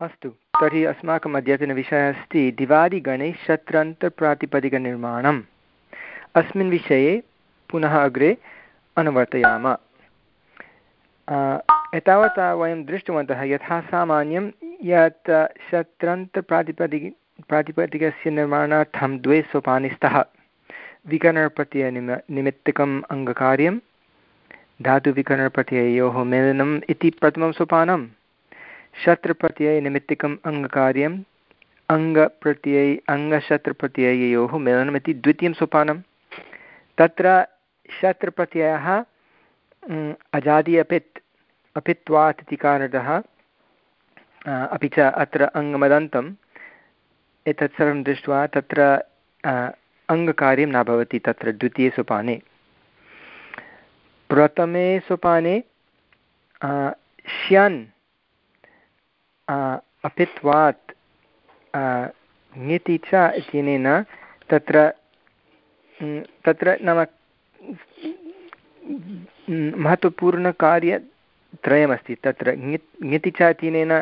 अस्तु, तर्हि अस्माकम् अद्यतनविषयः अस्ति दिवादिगणे शत्रन्तप्रातिपदिकनिर्माणम् अस्मिन् विषये पुनः अग्रे अनुवर्तयाम। एतावता वयं दृष्टवन्तः यथा सामान्यं यत् शत्रन्तप्रातिपदिक प्रातिपदिकस्य निर्माणार्थं द्वे सोपानि स्तः। विकरणप्रत्ययनिम निमित्तकम् अङ्गकार्यं, धातुविकरणप्रत्यययोः मेलनम् इति प्रथमं सोपानं शत्रप्रत्ययनिमित्तिकम् अङ्गकार्यम् अङ्गप्रत्यय अङ्गशत्रप्रत्यययोः मेलनमिति द्वितीयं सोपानं तत्र शत्रप्रत्ययः अजादि अपित्, अपित्वात् इति कारणतः अपि च अत्र अङ्गमदन्तम् एतत् सर्वं दृष्ट्वा तत्र अङ्गकार्यं न भवति तत्र द्वितीये सोपाने। प्रथमे सोपाने श्यन् अपित्वात् ङिति च इत्यनेन तत्र तत्र नाम महत्त्वपूर्णकार्यत्रयमस्ति। तत्र ङि ङिति च इत्यनेन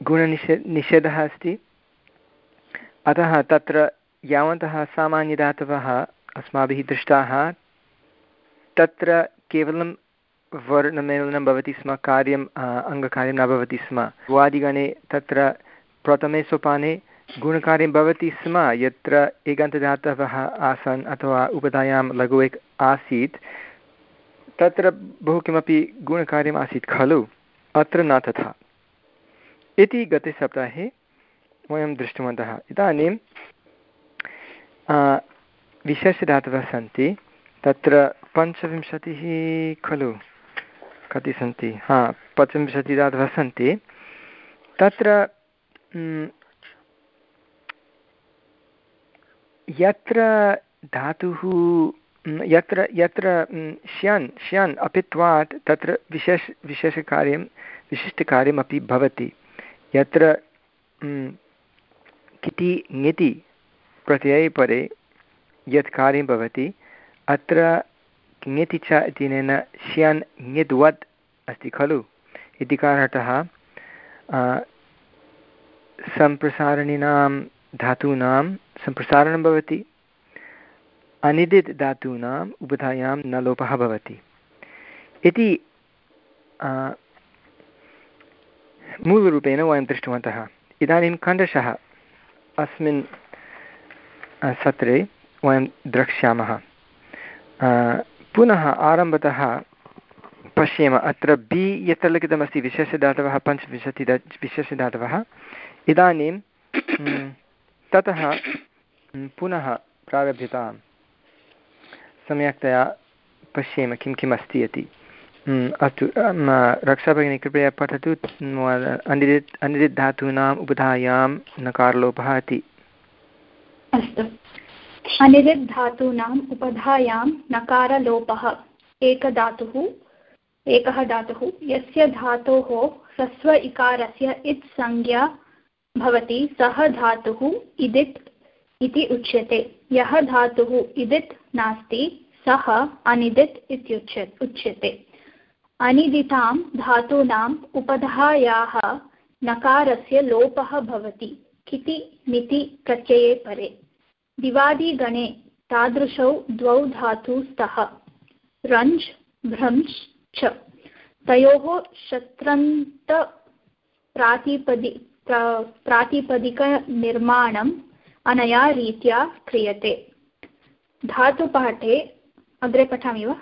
गुणनिषे, निषेधः अस्ति। अतः तत्र यावन्तः सामान्यदातवः अस्माभिः दृष्टाः। तत्र केवलं वर्णमेलनं भवति स्म कार्यम् अङ्गकार्यं न भवति स्म। वादिगणे तत्र प्रथमे सोपाने गुणकार्यं भवति स्म, यत्र एकान्तदातवः आसन् अथवा उपधायां लघु एक आसीत्, तत्र बहु किमपि गुणकार्यम् आसीत् खलु, अत्र न तथा। इति गते सप्ताहे वयं दृष्टवन्तः। इदानीं विशेषदातवः सन्ति, तत्र पञ्चविंशतिः खलु। कति सन्ति हा पञ्चविंशतिदातवः सन्ति तत्र यत्र धातुः यत्र यत्र श्यन् श्यन् अपित्वात्, तत्र विशेष, विशेषकार्यं, विशिष्टकार्यमपि भवति। यत्र किति ङिति प्रत्यये परे यत् कार्यं भवति, अत्र ङिति च इत्यनेन श्यन् ङिद्वत् अस्ति खलु? इति कारणतः सम्प्रसारणिनां धातूनां, सम्प्रसारणं भवति। अनिदित् धातूनाम् उभधायां न लोपः भवति। इति मूलरूपेण वयं दृष्टवन्तः। इदानीं खण्डशः अस्मिन् सत्रे वयं द्रक्ष्यामः। पुनः आरम्भतः पश्येम। अत्र बि यत्र लिखितमस्ति विशेषदातवः पञ्चविंशति विशेषदातवः इदानीं ततः पुनः प्रारभ्यतां सम्यक्तया पश्येम किं किम् अस्ति इति। अस्तु रक्षाभगिनी कृपया पठतु अनिदित् अनिदित् धातूनाम् उपधायां नकारलोपः इति। अस्तु। अनिदित् धातूनाम् उपधायां नकारलोपः। एकधातुः, एकः धातुः। यस्य धातोः ह्रस्व इकारस्य इत् संज्ञा भवति, सः धातुः इदित् इति उच्यते। यः धातुः इदित् नास्ति, सः अनिदित् इत्युच्य उच्यते। अनिदितां धातूनाम् उपधायाः नकारस्य लोपः भवति। किति, मिति, प्रत्यये परे। दिवादिगणे तादृशौ द्वौ धातु स्तः। रञ्ज् भ्रंश् च। तयोः शत्रन्तप्रातिपदि प्रातिपदिकनिर्माणम् अनया रीत्या क्रियते। धातुपाठे अग्रे पठामि वा?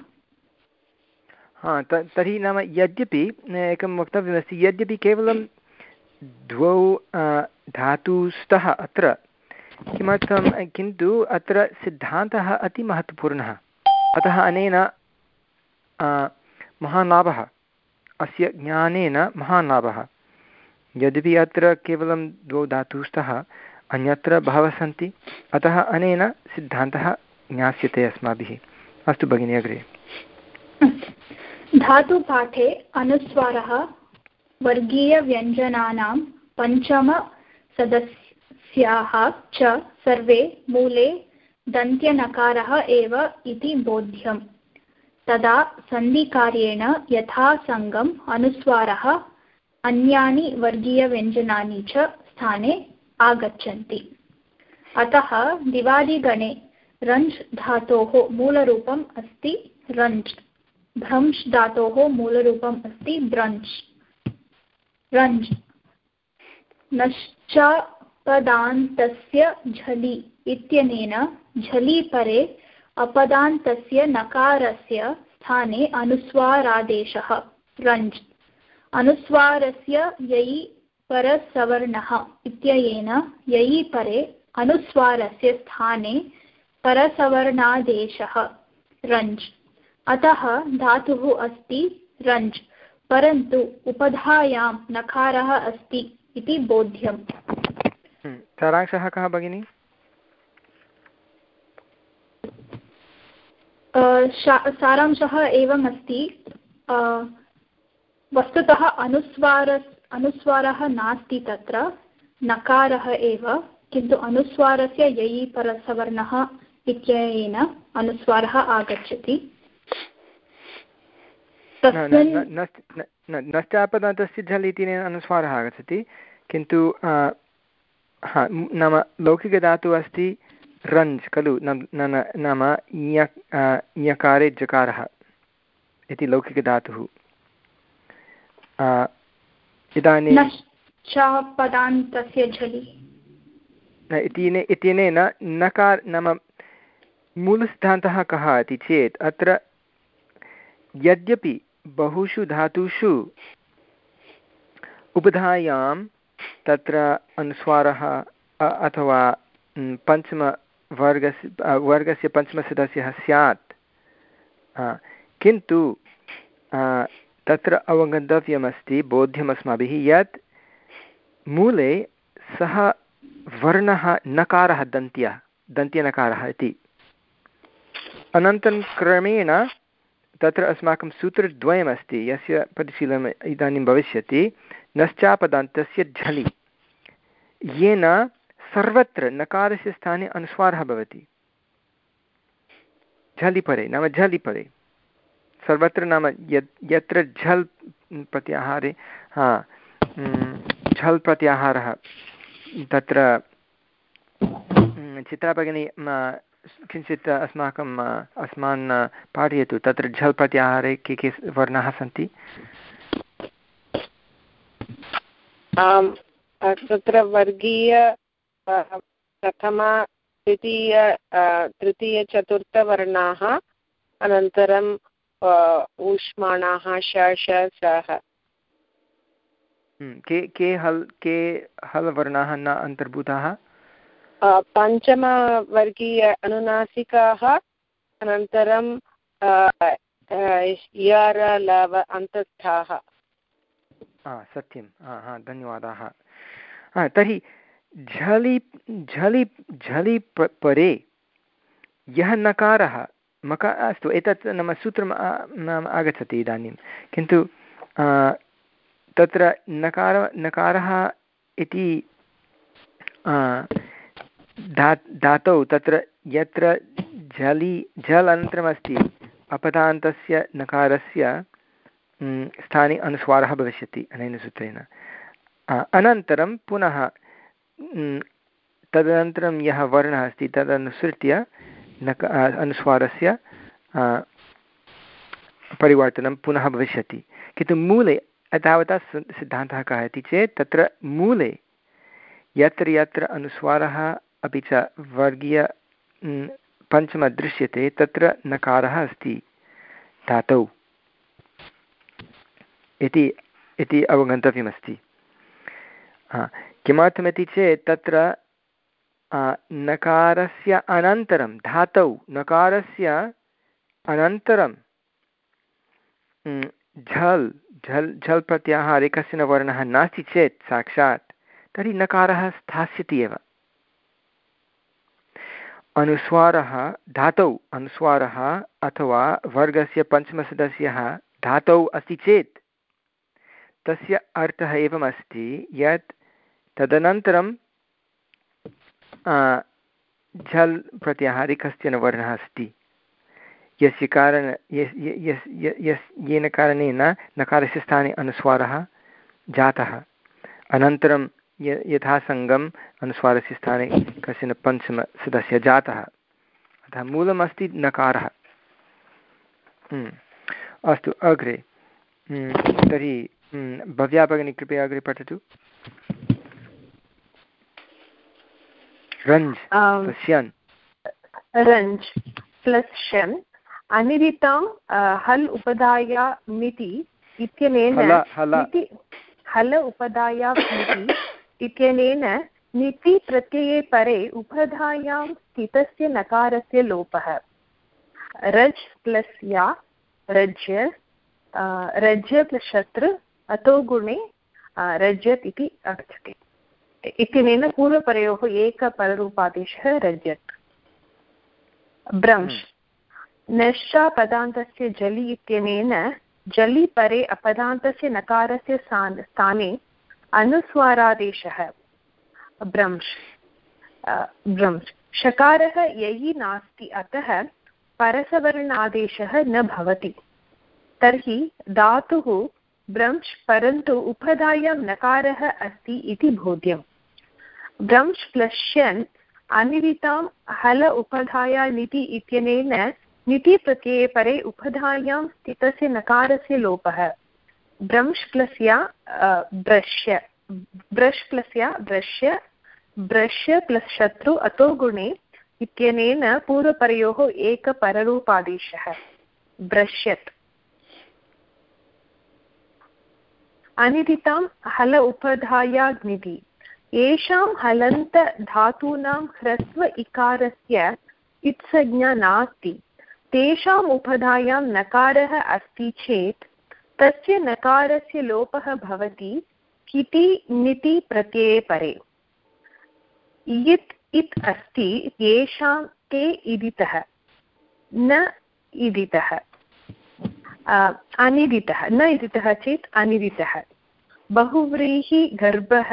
हा तर्हि नाम यद्यपि एकं वक्तव्यमस्ति, यद्यपि केवलं द्वौ धातुस्तः अत्र किमर्थं किन्तु अत्र सिद्धान्तः अतिमहत्त्वपूर्णः अतः अनेन महान् लाभः अस्य ज्ञानेन महान् लाभः यद्यपि अत्र केवलं द्वौ धातुस्तः अन्यत्र बहवः सन्ति, अतः अनेन सिद्धान्तः ज्ञास्यते अस्माभिः। अस्तु भगिनि, अग्रे। धातुपाठे अनुस्वारः वर्गीयव्यञ्जनानां पञ्चमसदस्याः सर्वे मूले दन्त्यनकारः एव इति बोध्यम्। तदा सन्धिकार्येण यथासङ्गम् अनुस्वारः अन्यानि वर्गीयव्यञ्जनानि च स्थाने आगच्छन्ति। अतः दिवादिगणे रञ्ज् धातोः मूलरूपम् अस्ति रञ्ज्, भ्रंश् धातोः मूलरूपम् अस्ति द्रञ्च् रञ्ज्। नश्चापदान्तस्य झलि इत्यनेन झलि परे अपदान्तस्य नकारस्य स्थाने अनुस्वारादेशः। रञ्ज्। अनुस्वारस्य ययि परसवर्णः इत्ययेन ययि परे अनुस्वारस्य स्थाने परसवर्णादेशः। रञ्ज्। अतः धातुः अस्ति रञ्ज्, परन्तु उपधायां नकारः अस्ति इति बोध्यम्। सारांशः कः भगिनि? सारांशः एवम् अस्ति। वस्तुतः अनुस्वार अनुस्वारः नास्ति तत्र नकारः एव किन्तु अनुस्वारस्य ययि परसवर्णः इत्यनेन अनुस्वारः आगच्छति। नश्चापदन्तस्य झल् इत्यनेन अनुस्वारः आगच्छति किन्तु हा नाम लौकिकधातुः अस्ति रञ्ज् खलु? नाम ञकारे जकारः इति लौकिकधातुः। इदानीं पदान्तस्य इत्यनेन नकार नाम मूलसिद्धान्तः कः इति चेत् अत्र यद्यपि बहुषु धातुषु उपधायां तत्र अनुस्वारः अथवा पञ्चमवर्गस्य वर्गस्य पञ्चमसदस्यः स्यात्। किन्तु तत्र अवगन्तव्यमस्ति, बोध्यमस्माभिः, यत् मूले सः वर्णः नकारः दन्त्यः, दन्त्यनकारः इति। अनन्तरं क्रमेण तत्र अस्माकं सूत्रद्वयमस्ति, यस्य परिशीलनम् इदानीं भविष्यति। नश्चापदान्तस्य झलि। येन सर्वत्र नकारस्य स्थाने अनुस्वारः भवति। झलिपरे, नाम झलिपरे। सर्वत्र नाम यत्, यत्र झल् प्रत्याहारे, हा झल् प्रत्याहारः। तत्र चित्राभगिनी किञ्चित् अस्माकम्, अस्मान् पाठयतु। तत्र झल् प्रत्याहारे के के वर्णाः सन्ति? तत्र वर्गीय प्रथम तृतीय तृतीयचतुर्थवर्णाः अनन्तरम् ऊष्माणाः श श सः हम्म, के के हल् के हल् वर्णाः न अन्तर्भूताः? पञ्चमवर्गीय अनुनासिकाः अनन्तरं यर् लव अन्तस्थाः सत्यं हा हा, धन्यवादाः। तर्हि झलि झलि झलि परे यः नकारः, मका, अस्तु, एतत् नाम सूत्रं नाम आगच्छति इदानीं। किन्तु तत्र नकार, नकारः इति धा, धातौ, तत्र यत्र झलि, झल् अनन्तरमस्ति, अपदान्तस्य नकारस्य स्थाने अनुस्वारः भविष्यति अनेन सूत्रेण अनन्तरं पुनः तदनन्तरं यः वर्णः अस्ति तदनुसृत्य नक अनुस्वारस्य परिवर्तनं पुनः भविष्यति किन्तु मूले तावता सिद्धान्तः कः इति चेत् तत्र मूले यत्र यत्र अनुस्वारः अपि च वर्गीय पञ्चमः दृश्यते तत्र नकारः अस्ति धातौ इति इति अवगन्तव्यमस्ति। किमर्थमिति चेत् तत्र नकारस्य अनन्तरं, धातौ नकारस्य अनन्तरं झल् झल् झल् प्रत्याहारे कश्चन वर्णः नास्ति चेत् साक्षात्, तर्हि नकारः स्थास्यति एव। अनुस्वारः धातौ, अनुस्वारः अथवा वर्गस्य पञ्चमसदस्यः धातौ अस्ति चेत् तस्य अर्थः एवमस्ति यत् तदनन्तरं झल् कश्चन वर्णः अस्ति। यस्य कारण यस् येन कारणेन नकारस्य स्थाने अनुस्वारः जातः। अनन्तरं य यथासङ्गम् अनुस्वारस्य स्थाने कश्चन पञ्चमसदस्य जातः। अतः मूलमस्ति नकारः। हम्म, अस्तु अग्रे। हम्म, तर्हि भव्या भगिनी कृपया अग्रे पठतु रञ्ज् पश्यन् रञ्ज् प्लस् शन् अनिदितां हल् उपधाया मिति इत्यनेन हल उपधाया मिति इत्यनेन निति प्रत्यये परे उपधायां स्थितस्य नकारस्य लोपः रज् प्लस् या रज्य रज्य प्लस् शत्रु अतो गुणे रज्यत् इति आगच्छति इत्यनेन पूर्वपरयोः एकपररूपादेशः रज्यत् ब्रंश्। नश्चा पदान्तस्य जलि इत्यनेन जलि परे अपदान्तस्य नकारस्य स्थाने अनुस्वारादेशः। ब्रंश्। ब्रंश्। शकारः ययि नास्ति अतः परसवर्णादेशः न भवति। तर्हि धातुः ब्रंश् परन्तु उपधायां नकारः अस्ति इति बोध्यम्। ब्रंश् प्लस् शन् अनिवितां हल उपधाया निति इत्यनेन निति प्रत्यये परे उपधायां स्थितस्य नकारस्य लोपः। ब्रंश् प्लस् या ब्रश्य, ब्रश् प्लस् या ब्रश्य ब्रश्य प्लस् शत्रु अतो गुणे इत्यनेन पूर्वपरयोः एकपररूपादेशः। ब्रश्यत्। अनिदितां हल उपधायाग्निधि येषां हलन्तधातूनां ह्रस्व इकारस्य इत्संज्ञा नास्ति। तेषाम् उपधायां नकारः अस्ति चेत् तस्य नकारस्य लोपः भवति किति निति प्रत्यये परे। इत् इत् अस्ति येषां ते इदितः, न इदितः। अनिदितः न इदितः चेत् अनिदितः। बहुव्रीहिगर्भः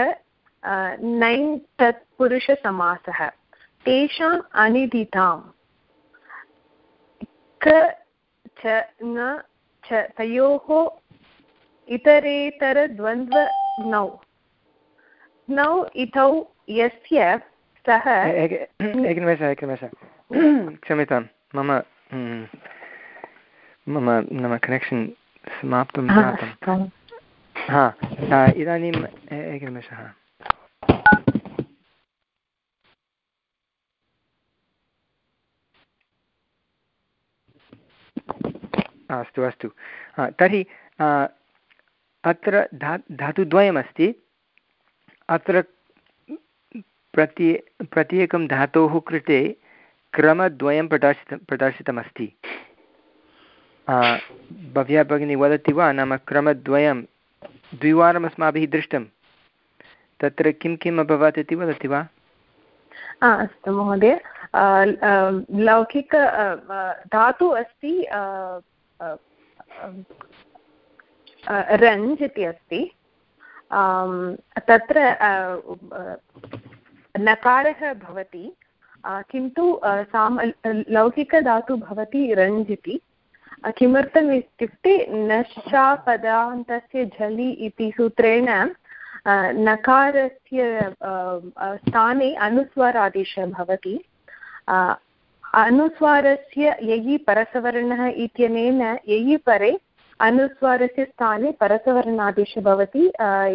नैन् तत्पुरुषसमासः तेषाम् अनिदिताम्। क च न च तयोः इतरेतरद्वन्द्वनौ। नौ इतौ यस्य सः एकनिमेषः एकनिमेषः क्षम्यतां मम मम नाम कनेक्षन् समाप्तं जातं हा इदानीम् एकनिमेषः. अस्तु अस्तु. तर्हि अत्र धा धातुद्वयमस्ति. अत्र प्रति प्रत्येकं धातोः कृते क्रमद्वयं प्रदर्शितं प्रदर्शितमस्ति. भव्या भगिनी वदति वा, नाम क्रमद्वयं द्विवारम् अस्माभिः दृष्टं। तत्र किं किम् अभवत् इति वदति वा? अस्तु महोदय। लौकिक धातु अस्ति रञ्ज् इति अस्ति। तत्र नकारः भवति। किन्तु साम लौकिकधातु भवति रञ्ज् इति। किमर्थम् इत्युक्ते नश्चापदान्तस्य झलि इति सूत्रेण नकारस्य स्थाने अनुस्वारादेशः भवति। अनुस्वारस्य ययि परसवर्णः इत्यनेन ययि परे अनुस्वारस्य स्थाने परसवर्णादेशः भवति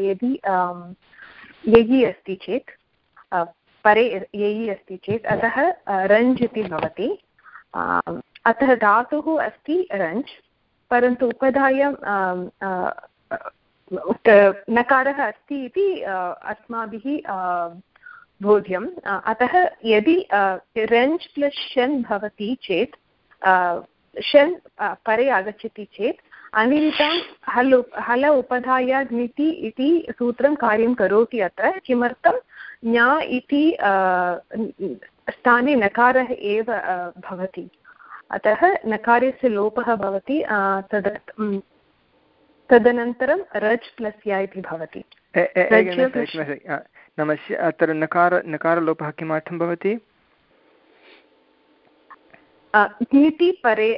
यदि ययि अस्ति चेत् परे ययि अस्ति चेत्, अतः रञ्ज् इति भवति। अतः धातुः अस्ति रञ्ज् परन्तु उपधायां नकारः अस्ति इति अस्माभिः बोध्यम्। अतः यदि रेञ्ज् प्लस् शन् भवति चेत् शन् परे आगच्छति चेत्, अनिलितां हल हल उपधाया ङिति इति सूत्रं कार्यं करोति अत्र। किमर्थं? ज्ञा इति स्थाने नकारः एव भवति। अतः नकारस्य लोपः भवति तद् तदनन्तरं रज् प्लस् या इति भवति। नाम अत्र नकार नकारलोपः किमर्थं भवति? ङिति परे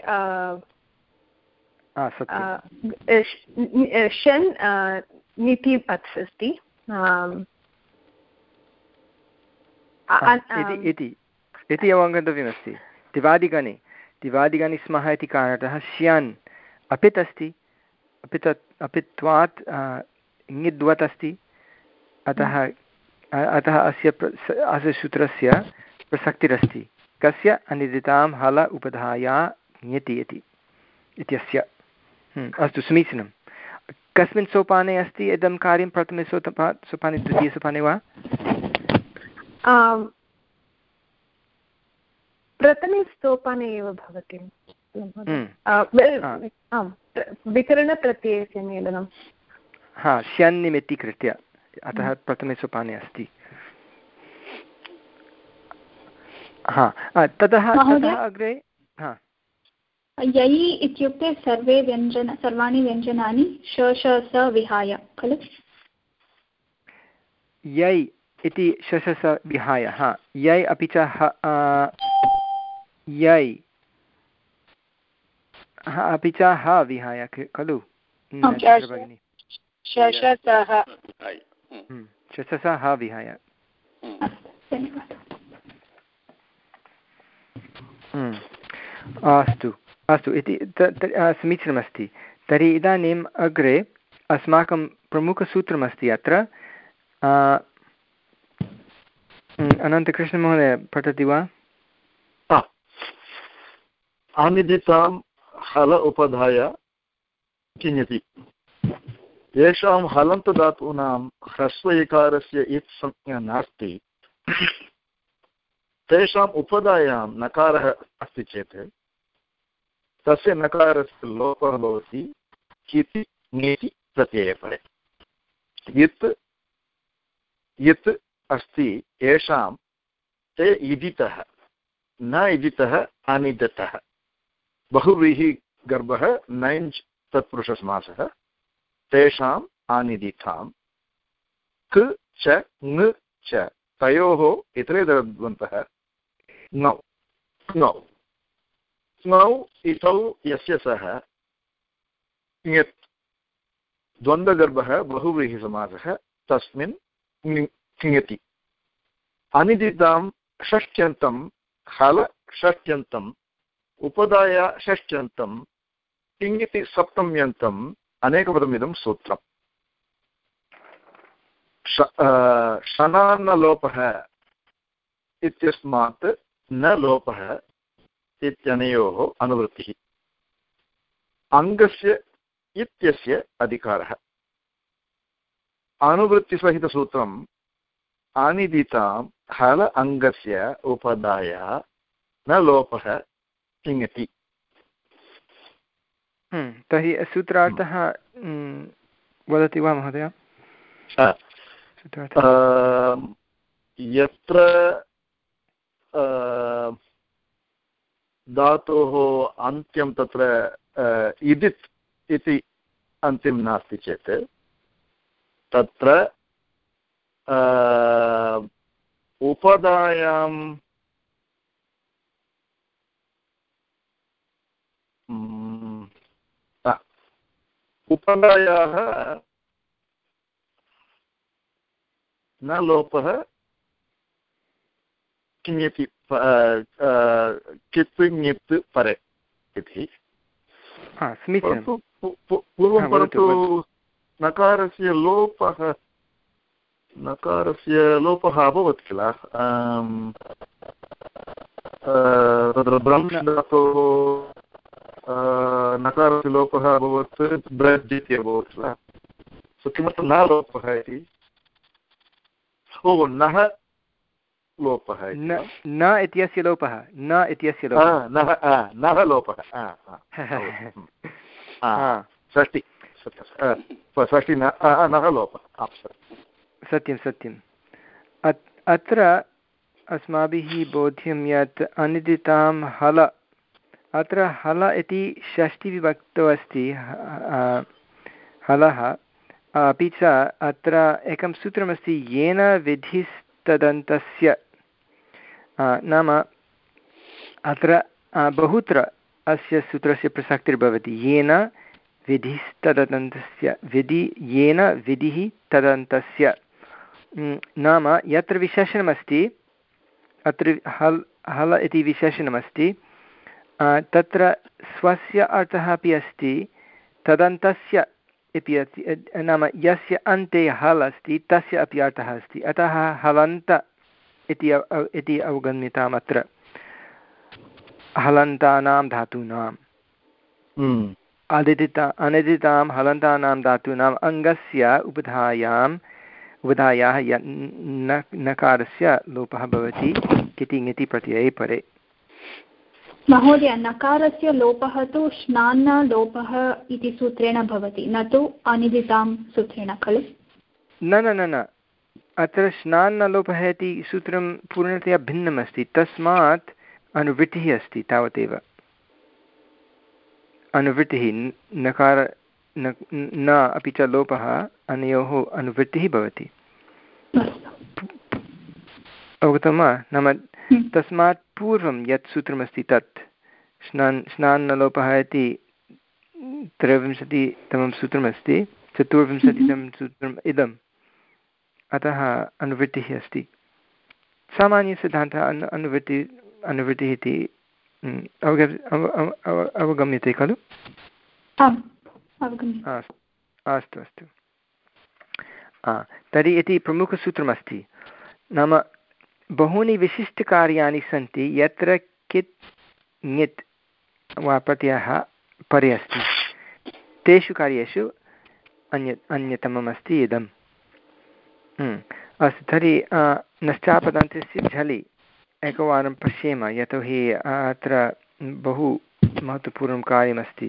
शन् नीति अत् अस्ति। इति इति अवगन्तव्यमस्ति। दिवादिगणे। दिवादिगणे स्मः इति कारणतः स्यान् अपित् अस्ति अपि तत् अपित्वात् ङिद्वत् अस्ति अतः अतः अस्य अस्य सूत्रस्य प्रसक्तिरस्ति। कस्य अनिदितां हल उपधाया ङति इति इत्यस्य। हम्म, अस्तु समीचीनं। कस्मिन् सोपाने अस्ति? इदं कार्यं प्रथमे सोपा सोपाने द्वितीयसोपाने वा? प्रथमे सोपाने एव भवति हम्म। आम् विकरणप्रत्ययस्य मेलनं हा स्यन्निमित्तीकृत्य अतः हम्म। प्रथमे सोपाने अस्ति. हा ततः अग्रे हा. यै इत्युक्ते सर्वे व्यञ्जन सर्वाणि व्यञ्जनानि श श स विहाय खलु? यै इति शशस विहाय हा. यै अपि च यै। अपि च ह विहाय खलु? शशस ह विहाय। अस्तु अस्तु इति समीचीनमस्ति। तर्हि इदानीम् अग्रे अस्माकं प्रमुखसूत्रमस्ति अत्र। अनन्तकृष्णमहोदय पठति वा? आनिदितां हल उपधाय किञ्यति येषां हलन्तधातूनां ह्रस्व इकारस्य इत् संज्ञा नास्ति। तेषाम् उपधायां नकारः अस्ति चेत् तस्य नकारस्य लोपः भवति किति ङेति प्रत्ययपरे। यत् यत् अस्ति येषां ते इदितः, न इदितः अनिदतः। बहुव्रीहिगर्भः नैञ् तत्पुरुषसमासः, तेषाम् आनिदितां क च ङ च, तयोः इतरे दत्तवन्तः ङौ। ङौ। ङौ इतौ यस्य सः ङत् द्वन्द्वगर्भः बहुव्रीहिसमासः, तस्मिन् ङति। अनिदितां षष्ट्यन्तं हल षष्ट्यन्तम् उपदाय षष्ट्यन्तं किङिति सप्तम्यन्तम् अनेकपदमिदं सूत्रम्। शनान्नलोपः इत्यस्मात् न लोपः इत्यनयोः अनुवृत्तिः। अङ्गस्य इत्यस्य अधिकारः। अनुवृत्तिसहितसूत्रम् आनिदितां हल अङ्गस्य उपदाय न लोपः किङति हम्म, तर्हि सूत्रार्थः हम्म, वदति वा महोदय? यत्र धातोः अन्त्यं तत्र इदित् इति अन्त्यं नास्ति चेत् तत्र उपदायां उपदायाः न लोपः किञ्चित् कित् ङित् परे इति। पूर्वं परन्तु नकारस्य लोपः नकारस्य लोपः अभवत् किल? तत्र ब्रह्म धातोः नकारस्य लोपः अभवत् ब्रज् इति अभवत् किल किमर्थं न लोपः इति ओ नः लोपः न इत्यस्य लोपः न इत्यस्य नः लोपः षष्टि षष्टि नः लोपः सत्यं सत्यम् अत्र अस्माभिः बोध्यं यत् अनिदितां हल अत्र हल इति षष्टिविभक्तौ अस्ति हलः। अपि च अत्र एकं सूत्रमस्ति, येन विधिस्तदन्तस्य। नाम अत्र बहुत्र अस्य सूत्रस्य प्रसक्तिर्भवति। येन विधिस्तदन्तस्य, विधि, येन विधिः तदन्तस्य। नाम यत्र विशेषणमस्ति, अत्र हल्, हल इति विशेषणमस्ति। तत्र स्वस्य अर्थः अपि अस्ति तदन्तस्य इति नाम यस्य अन्ते हल् अस्ति तस्य अपि अर्थः अस्ति। अतः हलन्त इति इति अवगम्यताम् अत्र। हलन्तानां धातूनाम्। हम्म। अदिदिता अनिदितां हलन्तानां धातूनाम् अङ्गस्य उपधायाम् उपधायाः य नकारस्य लोपः भवति ङिति प्रत्यये परे। महोदय नकारस्य लोपः तु स्नान्नलोपः इति सूत्रेण भवति न तु अनिदितां सूत्रेण खलु? न न न न। अत्र स्नान्नलोपः इति सूत्रं पूर्णतया भिन्नम् अस्ति तस्मात् अनुवृत्तिः अस्ति तावदेव। अनुवृत्तिः नकार न अपि च लोपः अनयोः अनुवृत्तिः भवति। अवगतं वा नाम हम्म। तस्मात् पूर्वं यत् सूत्रमस्ति तत् स्नान् स्नान्नलोपः इति त्रयोविंशतितमं सूत्रमस्ति चतुर्विंशतितमं हम्म। सूत्रम् इदम् अतः अनुवृत्तिः अस्ति। सामान्यसिद्धान्तः अनु अनुवृत्ति अनुवृत्तिः इति अवग अवगम्यते खलु? अस्तु अस्तु। तर्हि इति प्रमुखसूत्रमस्ति। नाम बहूनि विशिष्टकार्याणि सन्ति, यत्र कित् ङित् वा प्रत्ययः परे अस्ति। तेषु कार्येषु अन्य अन्यतमम् अस्ति इदम् अस्तु, तर्हि नश्चापदन्तस्य झलि। एकवारं पश्येम, यतोहि अत्र बहु महत्त्वपूर्णं कार्यमस्ति।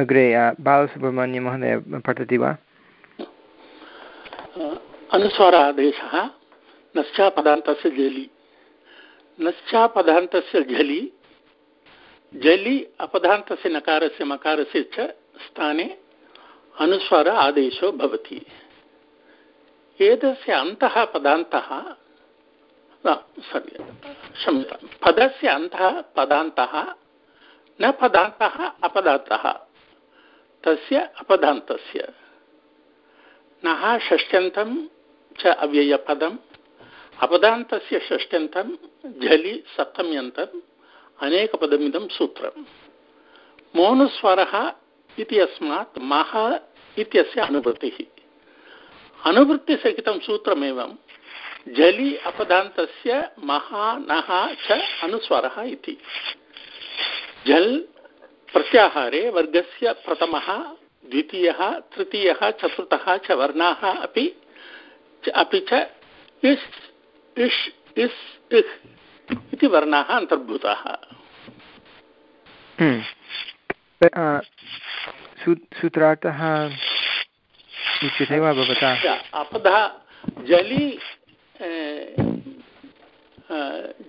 अग्रे बालसुब्रह्मण्यमहोदय पठति वा? अनुस्वारादेशः नश्चापदान्तस्य जलि नश्चापदान्तस्य झलि जलि अपदान्तस्य नकारस्य मकारस्य च स्थाने अनुस्वार आदेशो भवति। एतस्य अन्तः पदान्तः क्षम्यतां पदस्य अन्तः पदान्तः, न पदान्तः, अपदान्तः। तस्य अपदान्तस्य। नः षष्ट्यन्तं च अव्ययपदम्। अपदान्तस्य षष्ट्यन्तं झलि सप्तम्यन्तम्, अनेकपदमिदं सूत्रम्। मोनुस्वरः इति अस्मात् मः इत्यस्य अनुवृत्तिः। अनुवृत्तिसहितं सूत्रमेवं जलि अपदान्तस्य महानः च अनुस्वरः इति। जल् प्रत्याहारे वर्गस्य प्रथमः, द्वितीयः, तृतीयः, चतुर्थः च वर्णाः अपि अपि च इस् इष् इस् इह् इति वर्णाः अन्तर्भूताः। हम्म। सूत्रार्थः उच्यते वा भवता? अपदा जलि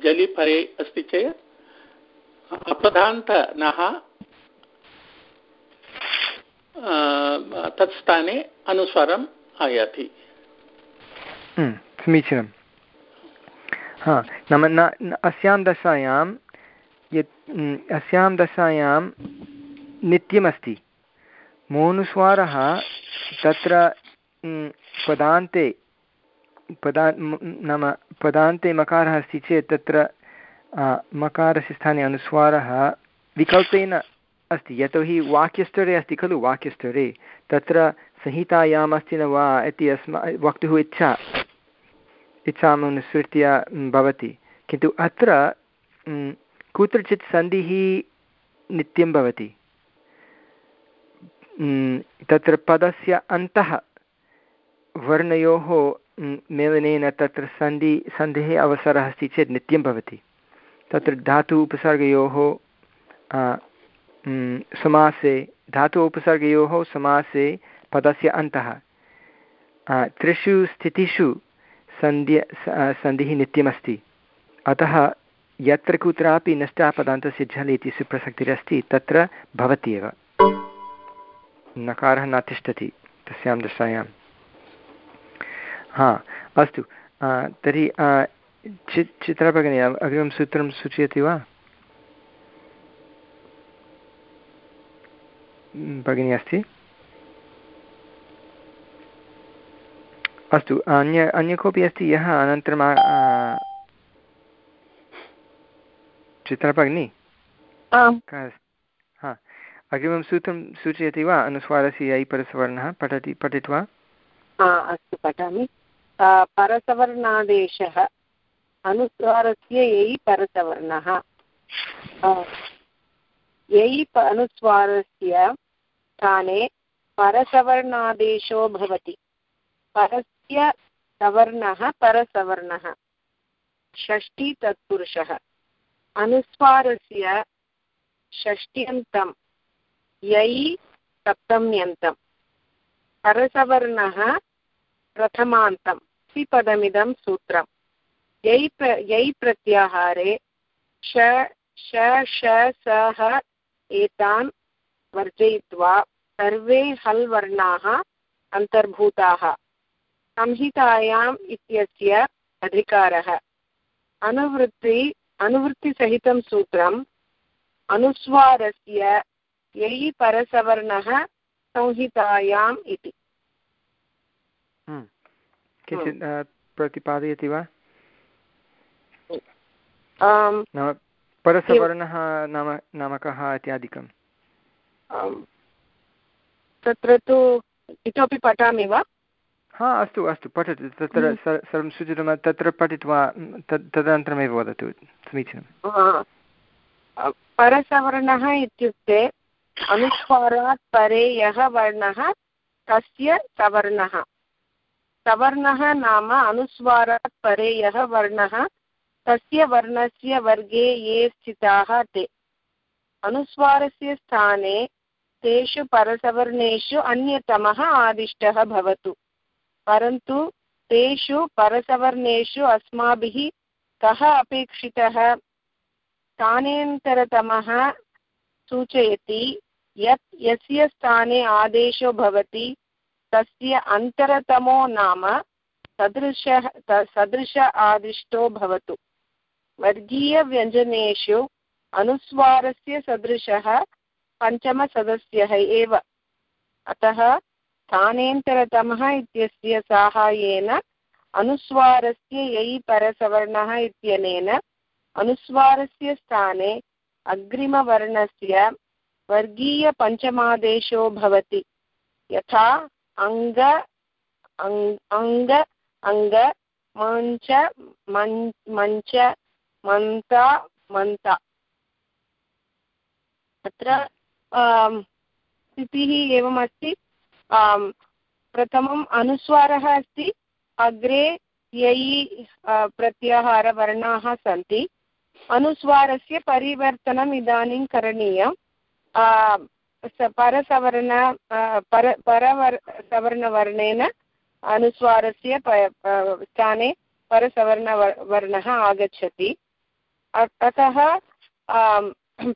जलि परे अस्ति चेत् अपदान्तनः तत् स्थाने अनुस्वारम् आयाति। समीचीनं हा, नाम न अस्यां दशायां यत् अस्यां दशायां नित्यमस्ति। मोनुस्वारः तत्र पदान्ते पदा नाम पदान्ते मकारः अस्ति चेत् तत्र मकारस्य स्थाने अनुस्वारः विकल्पेन अस्ति। यतोहि वाक्यस्तरे अस्ति खलु वाक्यस्तरे। तत्र संहितायाम् अस्ति न वा इति अस्मा, वक्तुः इच्छा। इच्छाम् अनुसृत्य भवति। किन्तु अत्र कुत्रचित् सन्धिः नित्यं भवति। तत्र पदस्य अन्तः वर्णयोः मेलनेन तत्र सन्धि, सन्धेः अवसरः अस्ति चेत् नित्यं भवति। तत्र धातु उपसर्गयोः समासे, धातु उपसर्गयोः समासे पदस्य अन्तः। त्रिषु स्थितिषु सन्ध्य सन्धिः नित्यमस्ति। अतः यत्र कुत्रापि नष्टापदान्तस्य झल् इति सुप्रसक्तिरस्ति, तत्र भवति एव। नकारः न तिष्ठति तस्यां दशायाम्। हा, अस्तु। तर्हि चि चित्रभगिनी अग्रिमं सूत्रं सूचयति वा? भगिनी अस्ति? अस्तु अन्य अन्य कोऽपि अस्ति? यः अनन्तरं चित्रभगिनी हा। अग्रिमं सूत्रं सूचयति वा? अनुस्वारस्य ऐ परसवर्णः पठति पठित्वा। अस्तु पठामि। परसवर्णादेशः। अनुस्वारस्य यै परसवर्णः। यै अनुस्वारस्य स्थाने परसवर्णादेशो भवति। परस्य सवर्णः परसवर्णः। षष्ठी तत्पुरुषः अनुस्वारस्य षष्ट्यन्तं। यै सप्तम्यन्तं। परसवर्णः प्रथमान्तं। पदमिदं सूत्रम्। प्र, यै प्रत्याहारे सः एतान् वर्जयित्वा सर्वे हल् वर्णाः अन्तर्भूताः। संहितायाम् इत्यस्य अधिकारः। अनुवृत्ति अनुवृत्तिसहितं सूत्रम् अनुस्वारस्य यै परसवर्णः संहितायाम् इति। हम्म। किञ्चित् प्रतिपादयति वा? परसवर्णः नाम नाम कः इत्यादिकं। तत्र तु इतोपि पठामि वा? हा अस्तु अस्तु पठतु तत्र हम्म। सर्वं सूचितं तत्र पठित्वा तद् तदनन्तरमेव वदतु समीचीनं। परसवर्णः इत्युक्ते अनुस्वारात् परे यः वर्णः तस्य सवर्णः। सवर्णः नाम अनुस्वारात् परे यः वर्णः तस्य वर्णस्य वर्गे ये स्थिताः ते। अनुस्वारस्य स्थाने तेषु परसवर्णेषु अन्यतमः आदिष्टः भवतु। परन्तु तेषु परसवर्णेषु अस्माभिः कः अपेक्षितः? स्थानेन्तरतमः सूचयति, यत् यस्य स्थाने आदेशो भवति, तस्य अन्तरतमो नाम सदृशः सदृश आदिष्टो भवतु। वर्गीयव्यञ्जनेषु अनुस्वारस्य सदृशः पञ्चमसदस्यः एव। अतः स्थानेन्तरतमः इत्यस्य साहाय्येन अनुस्वारस्य यै परसवर्णः इत्यनेन अनुस्वारस्य स्थाने अग्रिमवर्णस्य वर्गीयपञ्चमादेशो भवति। यथा अङ्ग अङ्ग अङ्ग, मञ्च मञ्च, मन्ता मन्ता। अत्र स्थितिः एवमस्ति। प्रथमम् अनुस्वारः अस्ति। अग्रे यै प्रत्याहारवर्णाः सन्ति। अनुस्वारस्य परिवर्तनम् इदानीं करणीयं परसवर्ण पर, परवर्, सवर्णवर्णेन अनुस्वारस्य स्थाने परसवर्णवर्णः आगच्छति। अतः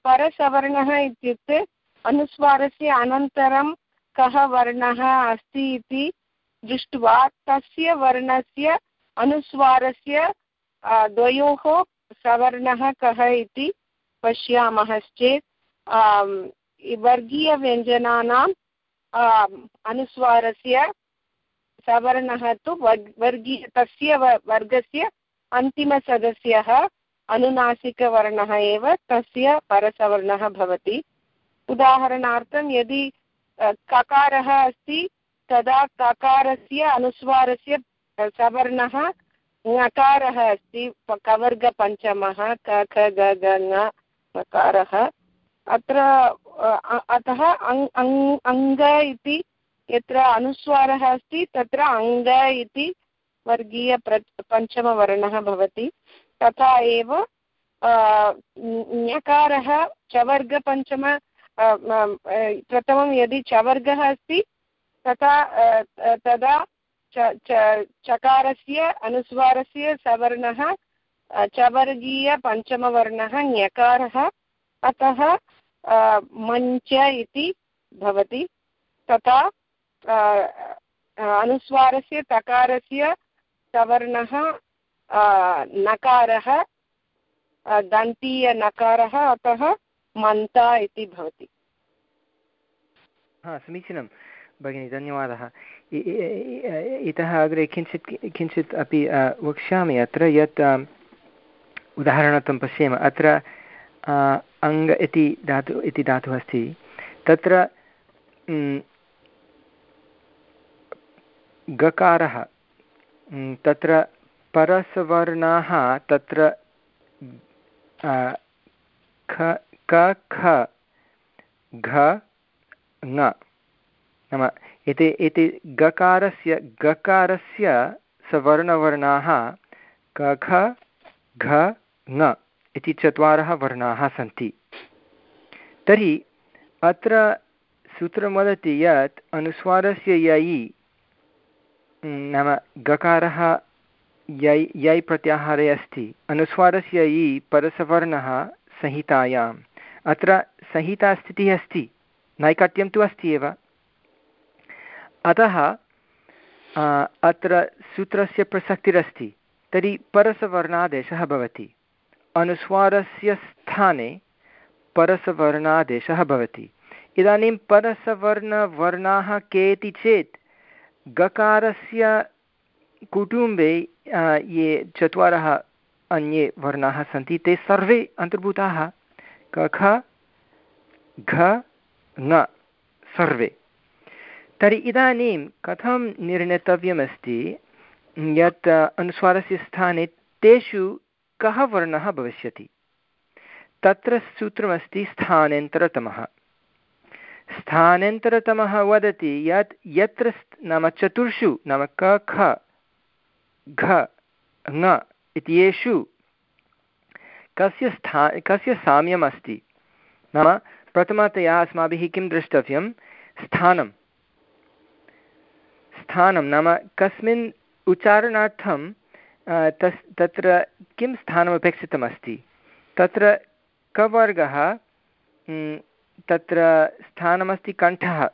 परसवर्णः इत्युक्ते अनुस्वारस्य अनन्तरं कः वर्णः अस्ति इति दृष्ट्वा तस्य वर्णस्य अनुस्वारस्य द्वयोः सवर्णः कः इति पश्यामश्चेत् वर्गीयव्यञ्जनानाम् अनुस्वारस्य सवर्णः तु वर्गीय, तस्य वर्गस्य अन्तिमसदस्यः अनुनासिकवर्णः एव, तस्य परसवर्णः भवति। उदाहरणार्थं यदि ककारः अस्ति, तदा ककारस्य अनुस्वारस्य सवर्णः, ङकारः अस्ति कवर्गपञ्चमः, क, ख, ग ग ङकारः। अत्र अतः अङ्ग इति यत्र अनुस्वारः अस्ति वर्गीयप्र पञ्चमवर्णः भवति। तथा एव ञकारः चवर्गपञ्चम प्रथमं यदि चवर्गः अस्ति, तथा तदा चकारस्य अनुस्वारस्य सवर्णः चवर्गीयपञ्चमवर्णः ञकारः, अतः मञ्च इति भवति। तथा अनुस्वारस्य तकारस्य सवर्णः नकारः दन्तीयनकारः अतः मन्ता इति भवति। हा, समीचीनं। भगिनि, धन्यवादः। इतः अग्रे किञ्चित् किञ्चित् अपि वक्ष्यामि अत्र यत् उदाहरणार्थं पश्येम। अत्र अङ्ग इति धातु, इति धातुः अस्ति। तत्र गकारः तत्र परसवर्णाः, तत्र ख क ख, घ, ङ. नाम, एते एते गकारस्य गकारस्य सवर्णवर्णाः क, ख, घ, ङ इति चत्वारः वर्णाः सन्ति। तर्हि अत्र सूत्रं वदति यत् अनुस्वारस्य ययि, नाम गकारः यै यै प्रत्याहारे अस्ति। अनुस्वारस्य यि परसवर्णः संहितायाम्। अत्र संहितास्थितिः अस्ति, नैकट्यं तु अस्ति एव। अतः अत्र सूत्रस्य प्रसक्तिरस्ति, तर्हि परसवर्णादेशः भवति। अनुस्वारस्य स्थाने परसवर्णादेशः भवति। इदानीं परसवर्णवर्णाः के इति चेत्, गकारस्य कुटुम्बे ये चत्वारः अन्ये वर्णाः सन्ति, ते सर्वे अन्तर्भूताः। कख, घ, ङ, सर्वे। तर्हि इदानीं कथं निर्णेतव्यमस्ति? यत् अनुस्वारस्य स्थाने तेषु कः वर्णः भविष्यति? तत्र सूत्रमस्ति स्थानेन्तरतमः स्थानेन्तरतमः वदति यत् यत्र नाम चतुर्षु नाम क ख घ, ङ इत्येषु कस्य स्था, कस्य साम्यम् अस्ति नाम प्रथमतया अस्माभिः किं द्रष्टव्यं? स्थानं। स्थानं नाम कस्मिन् उच्चारणार्थं तस्, तत्र किं स्थानमपेक्षितमस्ति? तत्र कवर्गः तत्र स्थानमस्ति कण्ठः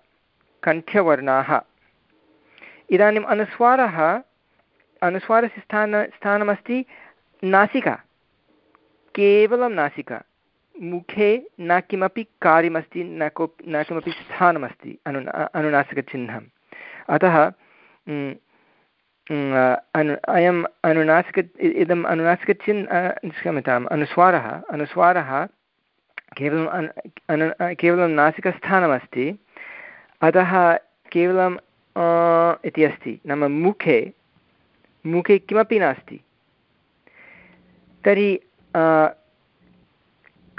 कण्ठ्यवर्णाः इदानीम् अनुस्वारः, अनुस्वारस्य स्थान, स्थानमस्ति नासिका। केवलं नासिका। मुखे न किमपि कार्यमस्ति, न कोप् न किमपि स्थानमस्ति अनु, अनुनासिकचिह्नम्। अतः अनु, अयम् अनुनासिक इदम् अनुनासिकचिन् क्षम्यताम्, अनुस्वारः अनुस्वारः केवलम् अनु केवलं नासिकस्थानमस्ति। अतः केवलं इति अस्ति। नाम मुखे मुखे किमपि नास्ति। तर्हि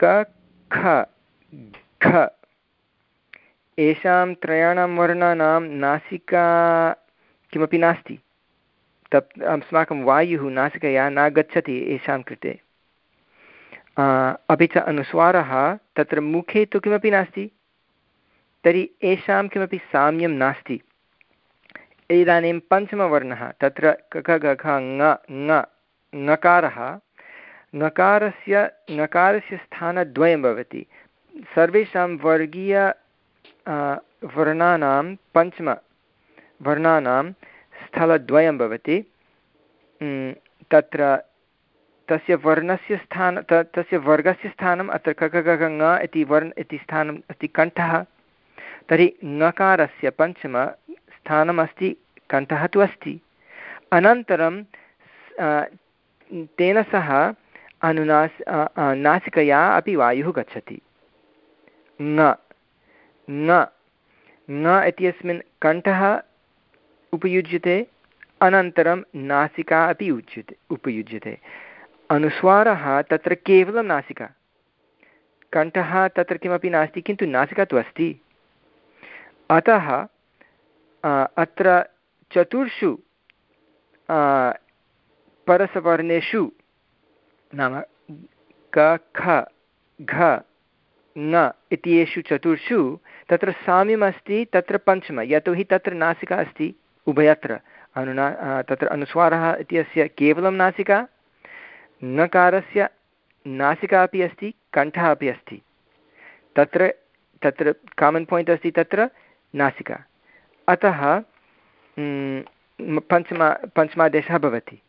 क, ख, घ। एषां त्रयाणां वर्णानां नासिका किमपि नास्ति। तत् अस्माकं वायुः नासिकया न गच्छति येषां कृते अपि च अनुस्वारः तत्र मुखे तु किमपि नास्ति। तर्हि येषां किमपि साम्यं नास्ति। इदानीं पञ्चमवर्णः तत्र कख गख ङ, ङकारः। ङकारस्य ङकारस्य स्थानद्वयं भवति। सर्वेषां वर्गीय वर्णानां पञ्चमवर्णानां स्थलद्वयं भवति। तत्र, तस्य वर्णस्य स्थान तस्य वर्गस्य स्थानम् अत्र ककगङ इति वर्ण, इति स्थानम् अस्ति कण्ठः। तर्हि ङकारस्य पञ्चमस्थानमस्ति कण्ठः तु अस्ति। अनन्तरं तेन सह अनुनास् नासिकया अपि वायुः गच्छति। ङ ङ इत्यस्मिन् कण्ठः उपयुज्यते, अनन्तरं नासिका अपि उच्यते, उपयुज्यते। अनुस्वारः तत्र केवलं नासिका। कण्ठः तत्र किमपि नास्ति, किन्तु नासिका तु अस्ति। अतः अत्र चतुर्षु परसवर्णेषु नाम क, ख, घ ङ इत्येषु चतुर्षु तत्र साम्यमस्ति, तत्र पञ्चम, यतोहि तत्र नासिका अस्ति, उभयत्र। अनुना तत्र अनुस्वारः इत्यस्य केवलं नासिका ङकारस्य नासिका अपि अस्ति, कण्ठः अपि अस्ति। तत्र तत्र कामन् पायिण्ट् अस्ति, तत्र नासिका। अतः पञ्चमा, पञ्चमादेशः भवति।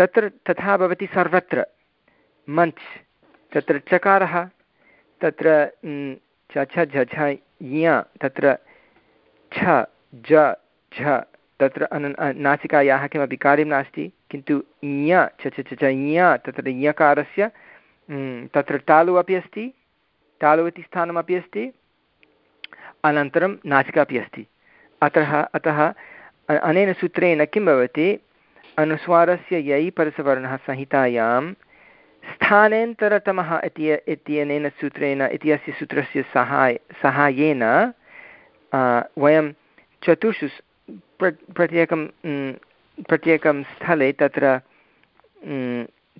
तत्र तथा भवति सर्वत्र। मञ्च्, तत्र चकारः, तत्र छ, झ य तत्र छ, ज, झ, तत्र अन नासिकायाः किमपि कार्यं नास्ति, किन्तु ञ च च च ञ, तत्र ञकारस्य तत्र टालु अपि अस्ति टालु इति स्थानमपि अस्ति, अनन्तरं नासिका अपि अस्ति। अतः अतः अनेन सूत्रेण किं भवति अनुस्वारस्य यै परसवर्णः संहितायां, स्थानेन्तरतमः इति इत्यनेन सूत्रेण इति अस्य सूत्रस्य सहाय, सहायेन वयं चतुर्षु प्र, प्रत्येकं प्रत्येकं स्थले तत्र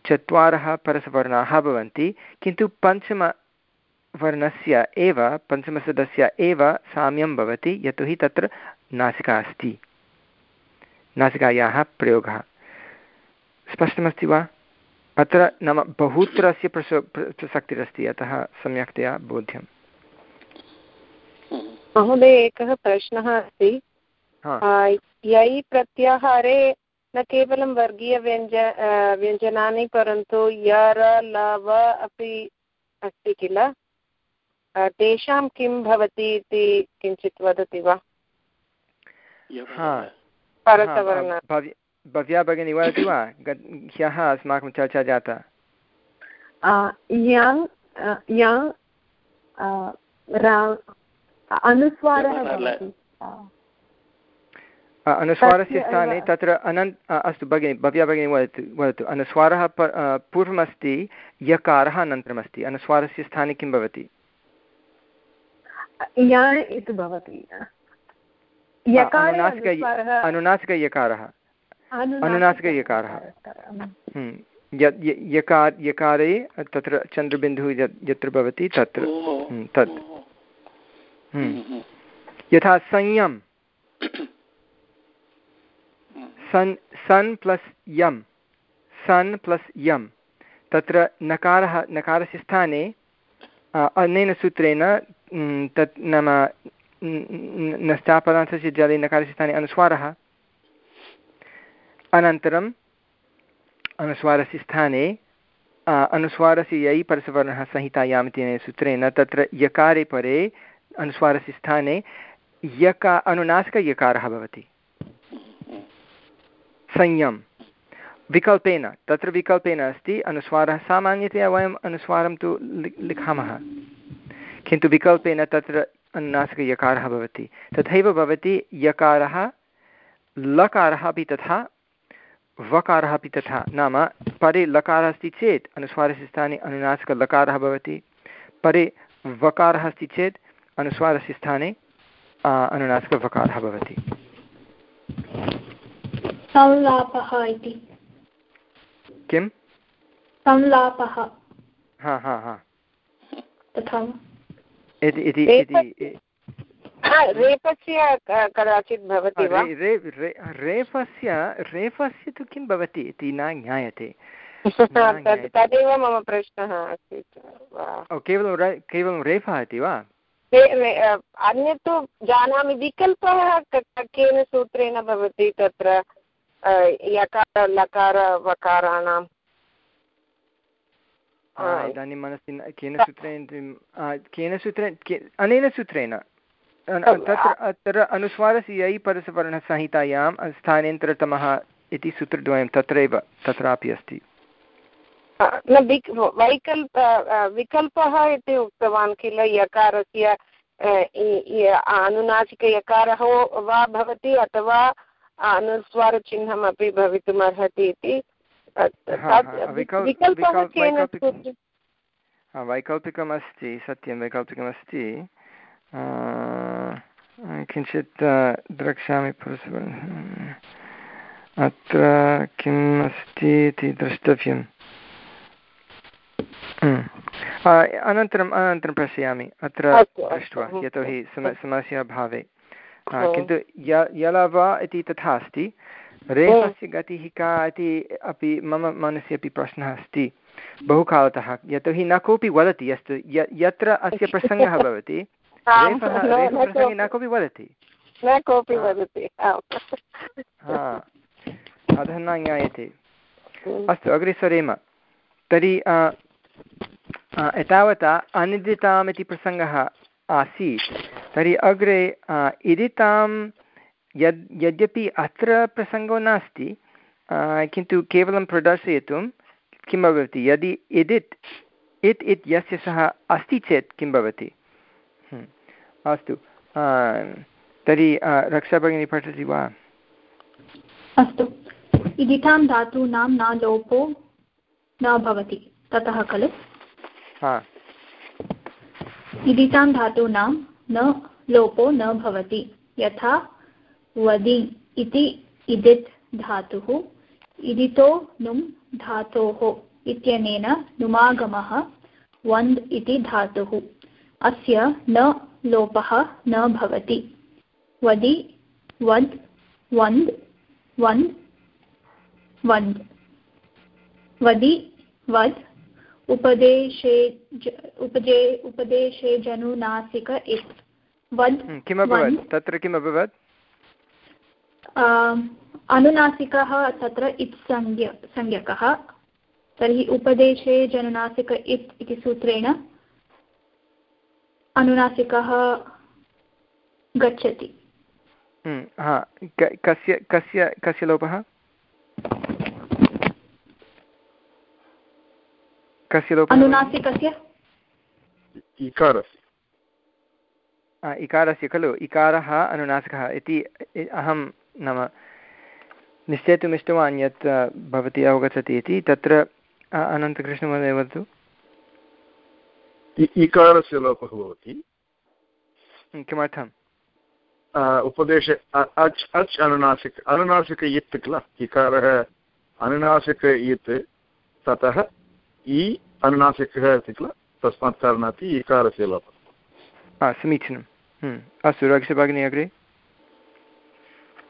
चत्वारः परसवर्णाः भवन्ति, किन्तु पञ्चमवर्णस्य एव, पञ्चमसदस्य एव साम्यं भवति, यतोहि तत्र नासिका अस्ति। नासिकायाः प्रयोगः। स्पष्टमस्ति वा? अत्र नाम बहुत्र अस्य प्रस प्रसक्तिरस्ति अतः सम्यक्तया बोध्यम्। महोदय एकः प्रश्नः अस्ति। यै प्रत्याहारे न केवलं वर्गीयव्यञ्ज व्यञ्जनानि परन्तु यर लव अपि अस्ति किल? तेषां किं भवति इति किञ्चित् वदति वा? भव्या भगिनी वदति वा ह्यः अस्माकं चर्चा जाता। अनुस्वारः अनुस्वारस्य स्थाने तत्र अनन् अस्तु भगिनि भव्या भगिनी वदतु वदतु। अनुस्वारः पूर्वमस्ति यकारः अनन्तरमस्ति। अनुस्वारस्य स्थाने किं भवति? इति भवति। अनुनासिकयकारः अनुनासिकयकारः हम्म, यकार यकारे तत्र चन्द्रबिन्दुः यत्र भवति तत्र। हम्म, तत्। हम्म। यथा संयम्। सन् सन् प्लस् यम्। सन् प्लस् यम्। तत्र नकारः नकारस्य स्थाने अनेन सूत्रेण तत् नाम नष्टापदार्थस्य जले नकारस्य स्थाने अनुस्वारः। अनन्तरम् अनुस्वारस्य स्थाने अनुस्वारस्य यै परसवर्णः संहितायाम् इत्यनेन सूत्रेण, तत्र यकारे परे अनुस्वारस्य स्थाने यका अनुनासिकयकारः भवति। संयम् विकल्पेन, तत्र विकल्पेन अस्ति, अनुस्वारः सामान्यतया वयम् अनुस्वारं तु लिखामः। किन्तु विकल्पेन तत्र अनुनासिकयकारः भवति। तथैव भवति यकारः, लकारः अपि तथा वकारः अपि तथा नाम परे लकारः अस्ति चेत् अनुस्वारस्य स्थाने अनुनासिकलकारः भवति। परे वकारः अस्ति चेत् अनुस्वारस्य स्थाने अनुनासिकवकारः भवति। संलापः इति। किं संलापः। हा हा हा। इति रेफस्य कदाचित् भवति वा? रेफस्य रेफस्य तु किं भवति इति न ज्ञायते। तदेव मम प्रश्नः आसीत् केवलं केवलं रेफः इति वा? अन्यत् तु जानामि विकल्पः केन सूत्रेण भवति तत्र यकार लकार वकाराणां इदानीं मनसि केन सूत्रेण केन सूत्रेण अनेन सूत्रेण। तत्र अत्र अनुस्वारस्य परसवर्णसंहितायां स्थानेन्तरतमः इति सूत्रद्वयं तत्रैव तत्रापि अस्ति। वैकल्प विकल्पः इति उक्तवान् किल? यकारस्य अनुनासिकयकारः वा भवति अथवा अनुस्वारचिह्नमपि भवितुमर्हति इति? वैकल्पिकमस्ति सत्यं वैकल्पिकमस्ति। किञ्चित् द्रक्ष्यामि अत्र किम् अस्ति इति द्रष्टव्यम्। अनन्तरम् अनन्तरं पश्यामि। अत्र दृष्ट्वा यतोहि समस्या भावे किन्तु य यलव इति तथा अस्ति। रेफस्य गतिः का इति अपि मम मनसि अपि प्रश्नः अस्ति। बहुकालतः। यतोहि न कोऽपि वदति अस्तु यत्र अस्य प्रसङ्गः भवति न कोऽपि वदति न कोऽपि वदति अधः न ज्ञायते अस्तु अग्रे सरेम तर्हि एतावता अनिदिताम् इति प्रसङ्गः आसीत् तर्हि अग्रे इदितां यद् यद्यपि अत्र प्रसङ्गो नास्ति किन्तु केवलं प्रदर्शयितुं किं भवति यदि इदित् इत् इत् यस्य सः अस्ति चेत् किं भवति अस्तु। तर्हि रक्षाभगिनी पठति वा? अस्तु। इदितां धातूनां न लोपो न भवति। ततः खलु। इदितां धातूनां न लोपो न भवति। यथा वदि इति इदित् धातुः। इदितो नुम् धातोः इत्यनेन नुमागमः वन्द् इति धातुः। अस्य न लोपः न भवति। वदि वद् वन्द् वन्द् वन्द्। वदि वद् उपदेशे उपजे उपदेशे जनुनासिक इत्। वद् किमभवत्? तत्र किम् अभवत् अनुनासिकः तत्र इत् संज्ञ संज्ञकः। तर्हि उपदेशे जनुनासिक इत् इति सूत्रेण अनुनासिकः गच्छति। हम्म, कस्य कस्य कस्य लोपः? कस्य लोपः? अनुनासिकस्य? इकारस्य। इकारस्य खलु इकारः अनुनासिकः इति अहं नाम इष्टवान् यत् भवती अवगच्छति इति तत्र अनन्तकृष्णमहोदय वदतु। इकारस्य लोपः भवति किमर्थम् उपदेशे अच् अच् अनुनासिक अनुनासिक इत् किल? इकारः अनुनासिक इत् ततः इ अनुनासिकः अस्ति किल? तस्मात् कारणात् इकारस्य लोपः समीचीनम्। हम्म, अस्तु रक्षभगिनी अग्रे।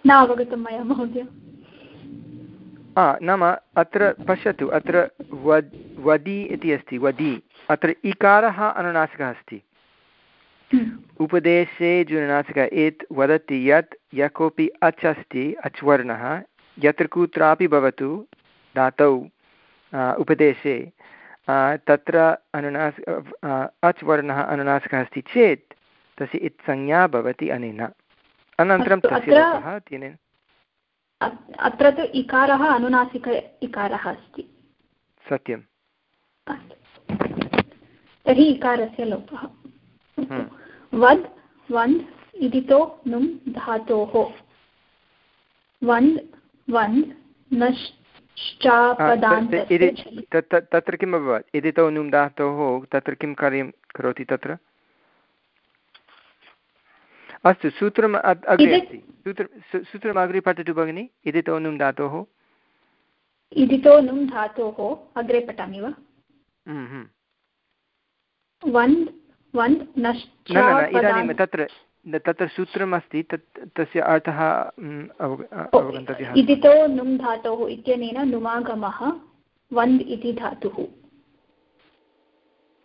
न अवगतं मया महोदय। नाम अत्र पश्यतु अत्र वद् वदि इति अस्ति वदि। अत्र इकारः अनुनासिकः अस्ति। हम्म। उपदेशे जुनुनासिकः एत् वदति यत् यः कोऽपि अच् अस्ति अच् वर्णः यत्र कुत्रापि भवतु धातौ उपदेशे तत्र अनुनास अच् वर्णः अनुनासिकः अस्ति चेत् तस्य इत्संज्ञा भवति अनेन। अनन्तरं तस्य अत्र तु इकारः अनुनासिक इकारः अस्ति। सत्यं तर्हि इकारस्य लोपः। हम्म। वद् वन्द् इदितो नुम् धातोः। वन्द् वन्द् तत्र किम् अभवत् इदितो नुम् धातोः तत्र किं कार्यं करोति तत्र? अस्तु सूत्रम् अग्रे अस्ति। सूत्र सूत्रम् अग्रे पठतु भगिनि। इदितो नुं धातोः। इदितो नुं धातोः। अग्रे पठामि वा? हम्म, हम्म। इदानीं तत्र तत्र सूत्रम् अस्ति तत् तस्य अर्थः अवगन्तव्यः इदितो नुं धातोः इत्यनेन नुमागमः। वन्द् इति धातुः।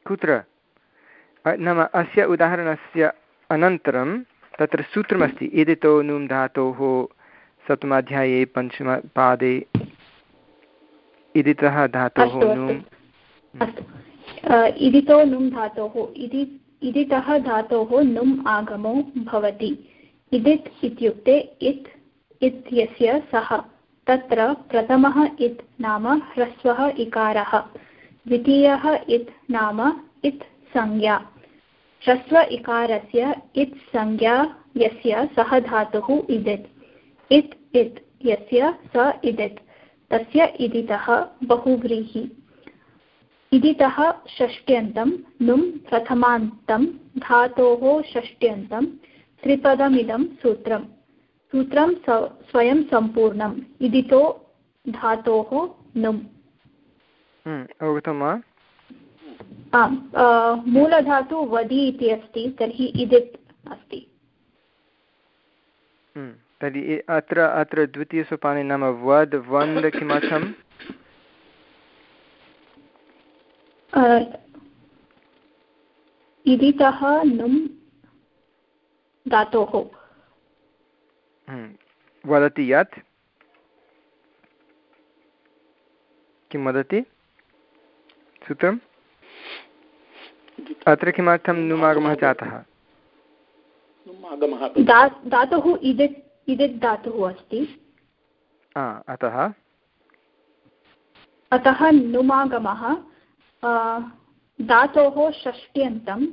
कुत्र? नाम अस्य उदाहरणस्य अनन्तरं तत्र सूत्रमस्ति इदितो नुं धातोः सप्तमाध्याये पञ्चमपादे इदितः धातोः नुम् इदितो नुं धातोः इति इदितः धातोः नुम् आगमो भवति। इदित् इत्युक्ते इत् इत्यस्य सः। तत्र प्रथमः इत् नाम ह्रस्वः इकारः। द्वितीयः इत् नाम इत् संज्ञा। ह्रस्व इकारस्य इत् संज्ञा यस्य सः धातुः इदित्। इत् इत् यस्य स इदित्। तस्य इदितः बहुव्रीहि। इदितः षष्ट्यन्तं नुम् प्रथमान्तं धातोः षष्ट्यन्तं त्रिपदमिदं सूत्रं। सूत्रं स्वयं सम्पूर्णम्। इदितो धातोः नुम्। हम्म, अवगतं वा? आम् मूलधातु वदि इति अस्ति तर्हि इदित् अस्ति। हम्म, तर्हि अत्र अत्र द्वितीयसोपाने नाम वद् वन्द् किमर्थम्? इदितः नुम् धातोः। हम्म, वदति यत्? किं वदति? सूत्रम्? अत्र किमर्थं नुमागमः। जातः धातुः इदित् इदित् धातुः अस्ति। अतः? अतः नुमागमः धातोः षष्ट्यन्तं।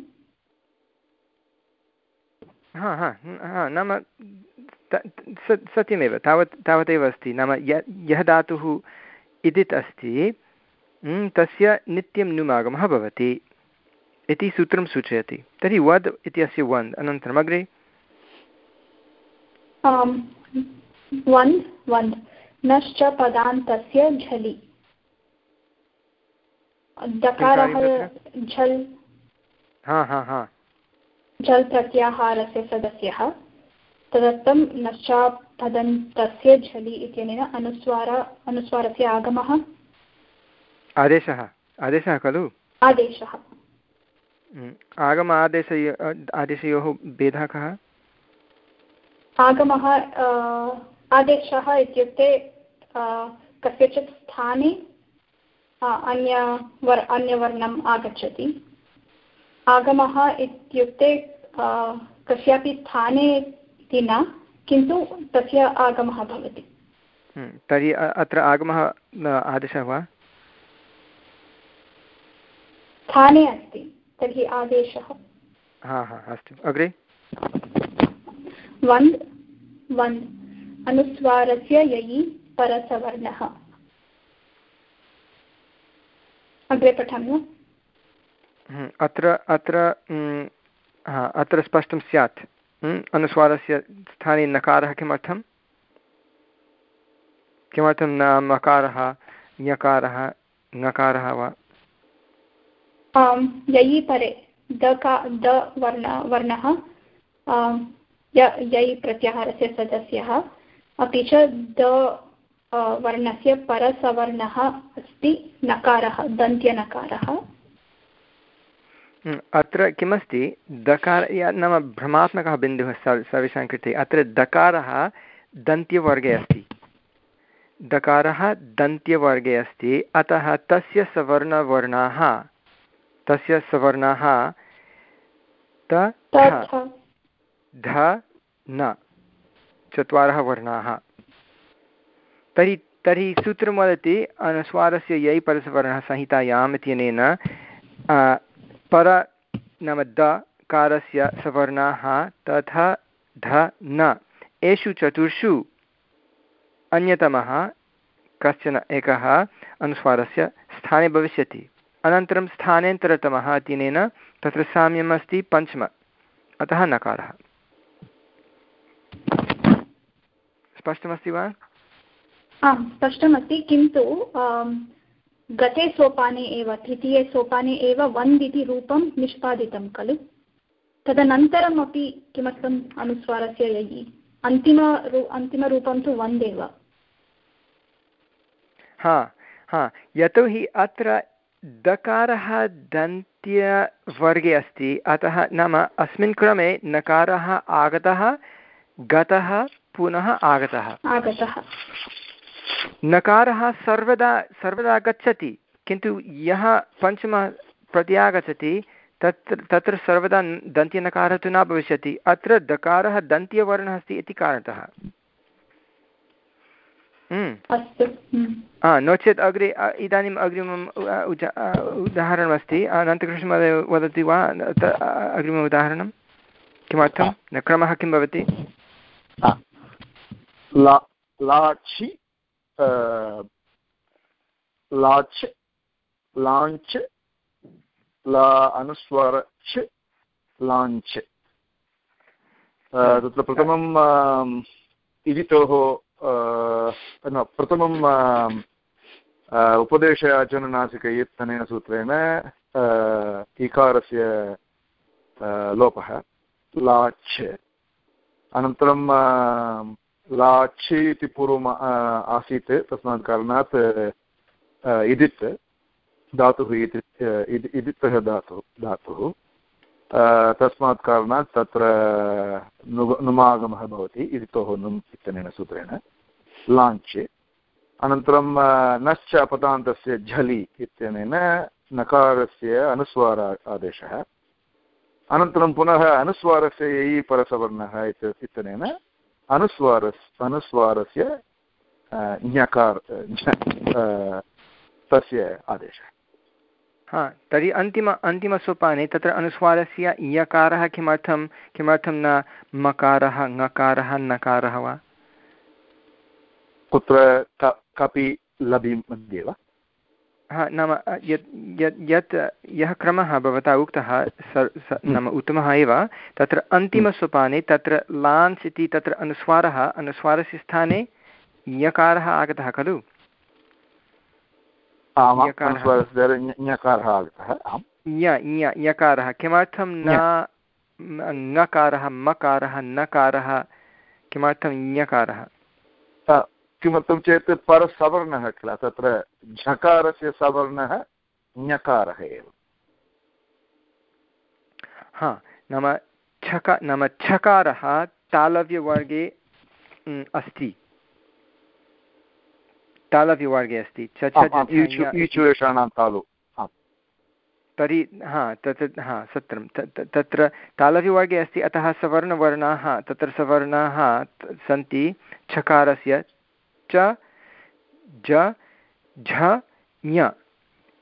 हा हा नाम सत्यमेव तावत् तावदेव अस्ति। नाम य यः धातुः इदित् अस्ति तस्य नित्यं नुमागमः भवति। इति सूत्रं सूचयति। तर्हि वद् इत्यस्य वन्द् अनन्तरम् अग्रे वन्द् वन्द् नश्च पदान्तस्य झलि। दकारः झल्। हा हा हा। झल् प्रत्याहारस्य सदस्यः। तदर्थं नश्चापदन्तस्य झलि इत्यनेन अनुस्वार अनुस्वारस्य आगमः। आदेशः आदेशः खलु? आदेशः। आगम आदेश आदेशयोः भेदः कः? आगमः आदेशः इत्युक्ते कस्यचित् स्थाने अन्यवर् अन्यवर्णम् आगच्छति। आगमः इत्युक्ते कस्यापि स्थाने इति न किन्तु तस्य आगमः भवति। हम्म, तर्हि अत्र आगमः आदेशः वा? स्थाने अस्ति तर्हि आदेशः। हा हा अस्तु। अग्रे? वन्द् वन्द् अनुस्वारस्य ययि परसवर्णः। अग्रे पठामि वा? हम्म, अत्र अत्र हम्म, अत्र स्पष्टं स्यात्। अनुस्वारस्य स्थाने नकारः किमर्थं? किमर्थं न मकारः ञकारः ङकारः वा? ययि परे, द का, द वर्ण, वर्णः यै प्रत्याहारस्य सदस्यः, अपि च द वर्णस्य परसवर्णः अस्ति, नकारः, दन्त्यनकारः। अत्र किमस्ति? दकार नाम भ्रमात्मकः बिन्दुः सर्वेषां कृते। अत्र दकारः दन्त्यवर्गे अस्ति। दकारः दन्त्यवर्गे अस्ति। अतः तस्य सवर्णवर्णाः तस्य सवर्णाः त ध न। चत्वारः वर्णाः। तर्हि तर्हि सूत्रं वदति अनुस्वारस्य यै परसवर्णः संहितायाम् इत्यनेन पर नाम द कारस्य सवर्णाः तथा ध न। एषु चतुर्षु अन्यतमः कश्चन एकः अनुस्वारस्य स्थाने भविष्यति। अनन्तरं स्थानेन्तरतमः इत्यनेन तत्र साम्यम् अस्ति पञ्चम। अतः नकारः। स्पष्टमस्ति वा? आम् स्पष्टमस्ति किन्तु गते सोपाने एव तृतीये सोपाने एव वन्द् इति रूपं निष्पादितं खलु। तदनन्तरमपि किमर्थम् अनुस्वारस्य ययि? अन्तिमरू अन्तिमरूपं तु वन्द् एव हा हा यतोहि अत्र दकारः दन्त्यवर्गे अस्ति अतः नाम अस्मिन् क्रमे नकारः आगतः गतः पुनः आगतः आगतः नकारः सर्वदा सर्वदा गच्छति किन्तु यः पञ्चमः प्रति आगच्छति तत्र तत्र सर्वदा दन्त्यनकारः तु न भविष्यति अत्र दकारः दन्त्यवर्णः अस्ति इति कारणतः हम्म। हम्म। नो चेत् अग्रे इदानीम् अग्रिमम् उदाहरणमस्ति। अनन्तकृष्णमहोदय वदति वा? अग्रिमम् उदाहरणं? किमर्थं? न क्रमः किं भवति? लाचि लाच् लाञ्च् ला अनुस्वार च लाञ्च् तत्र प्रथमम् इदितोः न प्रथमम् उपदेशजननासिकयत्तनेन सूत्रेण इकारस्य लोपः लाच् अनन्तरं लाचि इति पूर्वम् आसीत्, तस्मात् कारणात् इदित्, धातुः इदित्तः धातुः धातुः। तस्मात् कारणात् तत्र नुमागमः भवति इदितोः नुम् इत्यनेन सूत्रेण। लाञ्च् अनन्तरं नश्च अपदान्तस्य झलि इत्यनेन नकारस्य अनुस्वार आदेशः। अनन्तरं पुनः अनुस्वारस्य ययि परसवर्णः इत्यनेन अनुस्वारस् अनुस्वारस्य ज्ञकार तस्य आदेशः। हा, तर्हि अन्तिम, अन्तिमसोपाने तत्र अनुस्वारस्य इयकारः किमर्थं किमर्थं न मकारः, ङकारः, नकारः वा? कुत्र कापि लभि मध्ये वा हा नाम यत् यत् यत् यः क्रमः भवता उक्तः नाम उत्तमः एव तत्र अन्तिमसोपाने तत्र लान्स् इति तत्र अनुस्वारः अनुस्वारस्य स्थाने यकारः आगतः खलु? यकारः किमर्थं न ङकारः मकारः नकारः किमर्थं ञकारः? किमर्थं चेत् परसवर्णः किल? तत्र झकारस्य सवर्णः ञकारः एव। हा नाम छका नाम छकारः तालव्यवर्गे अस्ति। तालव्यवर्गे अस्ति। तर्हि हा तत् हा सत्रं। तत्र तालव्यवर्गे अस्ति अतः सवर्णवर्णाः तत्र सवर्णाः सन्ति छकारस्य च झ झ, ञ.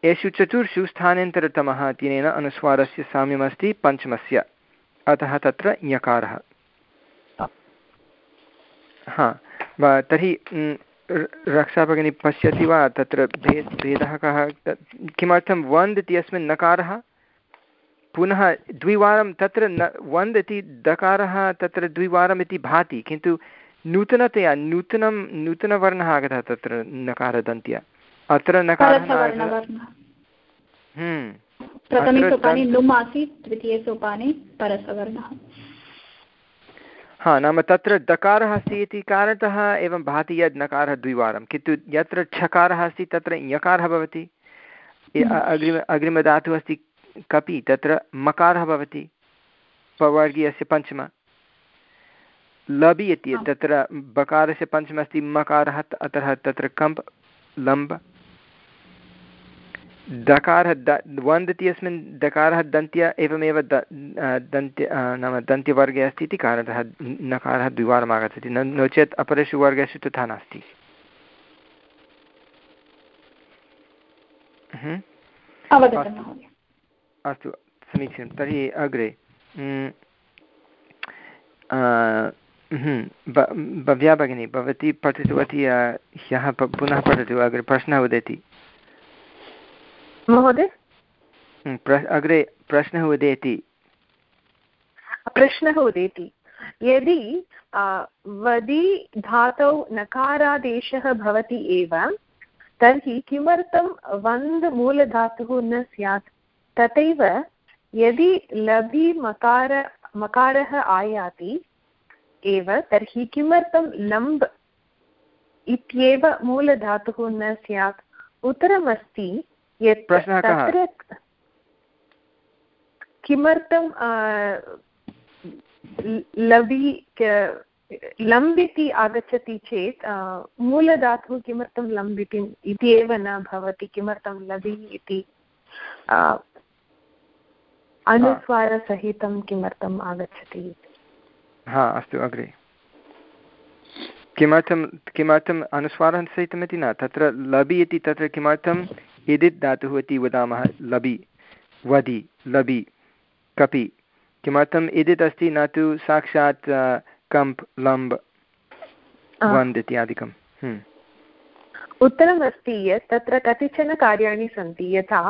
एषु चतुर्षु स्थानान्तरतमः तिनेन अनुस्वारस्य साम्यमस्ति पञ्चमस्य। अतः तत्र ञकारः। हा तर्हि रक्षाभगिनी पश्यति वा? तत्र भेद भेदः कः? किमर्थं वन्द् नकारः? पुनः द्विवारं तत्र न, वन्द् इति दकारः तत्र द्विवारम् इति भाति, किन्तु नूतनतया नूतनं नूतनवर्णः आगतः तत्र नकारदन्त्य। अत्र नकारः हम्म। प्रथमे सोपाने नुम् आसीत् द्वितीये सोपाने परसवर्णः। हा नाम तत्र दकारः अस्ति इति कारणतः एवं भाति यद् नकारः द्विवारं। किन्तु यत्र छकारः अस्ति तत्र यकारः भवति। अग्रिम अग्रिमधातुः अस्ति कपि तत्र मकारः भवति। पवर्गीयस्य पञ्चम। लबि इति तत्र बकारस्य पञ्चमः अस्ति मकारः अतः तत्र कम्प् लम्ब। दकारः द इत्यस्मिन् दकारः दन्त्य एवमेव द दन्त्य नाम दन्त्यवर्गे अस्ति इति कारणतः नकारः द्विवारम् आगच्छति न नो चेत् अपरेषु वर्गेषु तथा नास्ति। अस्तु। समीचीनं। तर्हि अग्रे। भव्या भगिनी भवती पठितवती ह्यः पुनः पठतु अग्रे प्रश्नः उदेति। महोदय? अग्रे प्रश्नः उदेति। प्रश्नः उदेति। यदि वदि धातौ नकारादेशः भवति एव तर्हि किमर्थं वन्द् मूलधातुः न स्यात्? तथैव यदि लभि मकार मकारः आयाति एव तर्हि किमर्थं लम्ब् इत्येव मूलधातुः न स्यात्? उत्तरमस्ति यत् तत्र किमर्थं लवि लम्ब् इति आगच्छति चेत् मूलधातुः किमर्थं लम्ब् इति एव न भवति? किमर्थं लवि इति? अनुस्वारसहितं किमर्थम् आगच्छति? हा अस्तु अग्रे। किमर्थं किमर्थम् अनुस्वारः सहितमिति न तत्र लबि इति तत्र किमर्थम् इदित् धातुः इति वदामः लबि वदि लबि कपि। किमर्थम् इदित् अस्ति न तु साक्षात् कम्प् लम्ब् वन्द् इत्यादिकम् हम्म। उत्तरमस्ति यत् तत्र कतिचन कार्याणि सन्ति यथा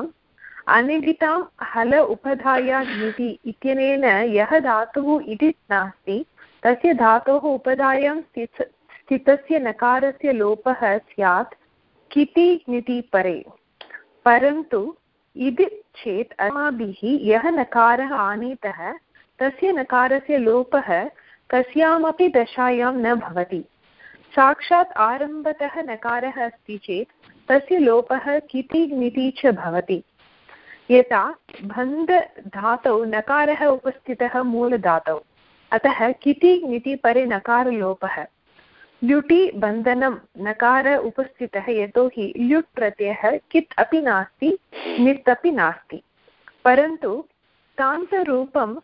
अनिदितां हल उपधाया नीति इत्यनेन यः धातुः इति नास्ति, तस्य धातोः उपधायां स्थित, स्थितस्य नकारस्य लोपः स्यात्, किति नीति परे। परन्तु इति चेत् अस्माभिः यः नकारः आनीतः, तस्य नकारस्य लोपः कस्यामपि दशायां न भवति। साक्षात् आरम्भतः नकारः अस्ति चेत्, तस्य लोपः किति ङिति च भवति। यथा बन्धधातौ नकारः उपस्थितः मूलधातौ। अतः किति ङिति परे नकारलोपः। ल्युटि बन्धनं नकार उपस्थितः यतोहि ल्युट् प्रत्ययः कित् अपि नास्ति, नित् अपि नास्ति। परन्तु तान्तरूपं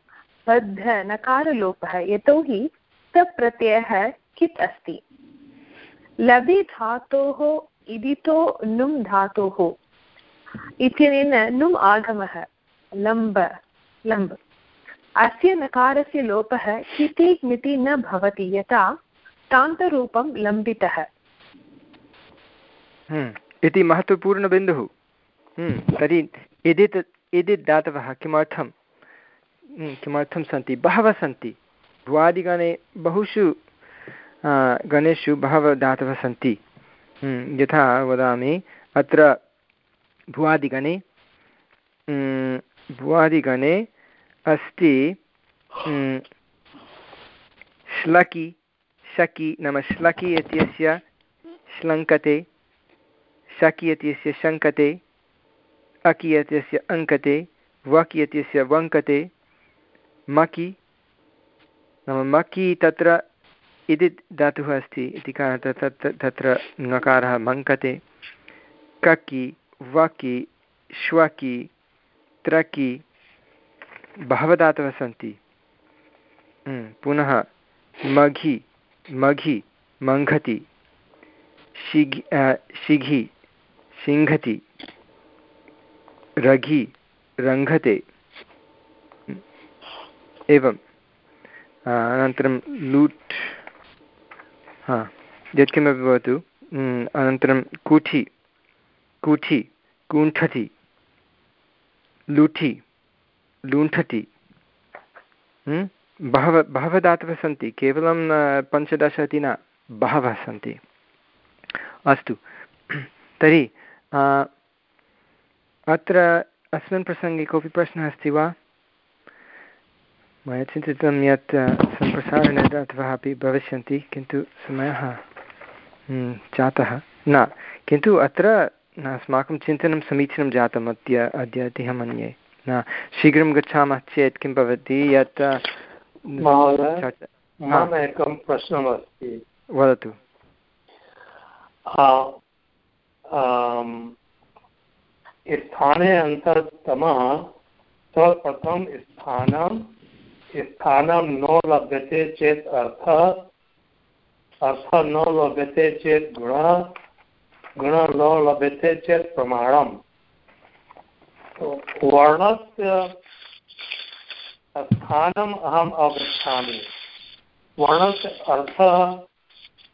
बद्ध नकारलोपः यतोहि तप्रत्ययः कित् अस्ति? लभि धातोः इदितो नुम् धातोः। इत्यनेन नुम् आगमः लम्ब लम्ब। अस्य नकारस्य लोपः किति न भवति यथा तान्तरूपं लम्बितः। हम्म, इति महत्त्वपूर्णबिन्दुः। हम्म, तर्हि इदित् इदित् दातवः किमर्थं हम्म, किमर्थं सन्ति? बहवः सन्ति। भ्वादिगणे बहुषु गणेषु बहवः धातवः सन्ति। यथा वदामि अत्र भुवादिगणे भुवादिगणे अस्ति श्लकि, शकि नाम श्लकि इत्यस्य श्लङ्कते, शकि इत्यस्य शङ्कते, अकि इत्यस्य अङ्कते, वकि इत्यस्य वङ्कते, मकि, नाम मकि तत्र इति धातुः अस्ति इति कारणात् तत् तत्र ङकारः मङ्कते, ककि वकि श्वकि त्रकि बहवः धातवः सन्ति पुनः मघि मघि, मङ्घति, शिघि शिघि सिङ्घति रघि, रङ्घते। एवम्। अनन्तरं लूट्। हा, यत्किमपि भवतु। अनन्तरं कूठि। कूठि कुण्ठति लुठि लुण्ठति बहवः बहवः धातवः सन्ति, केवलं पञ्चदश इति न बहवः सन्ति। अस्तु। तर्हि अत्र अस्मिन् प्रसङ्गे कोऽपि प्रश्नः अस्ति वा? मया चिन्तितं यत् सम्प्रसारणे दातवः अपि भविष्यन्ति, किन्तु समयः जातः न। किन्तु अत्र अस्माकं चिन्तनं समीचीनं जातम् अद्य अद्य इति अहं मन्ये। न शीघ्रं गच्छामः चेत् किं भवति? यत् मम एकं प्रश्नमस्ति। वदतु। स्थाने अन्तरतमः सर्वप्रथमं स्थानं स्थानं न लभ्यते चेत् अर्थः अर्थः न लभ्यते चेत् गुणः गुणः न लभ्यते चेत् प्रमाणम्। वर्णस्य स्थानम् अहम् अवगच्छामि वर्णस्य अर्थः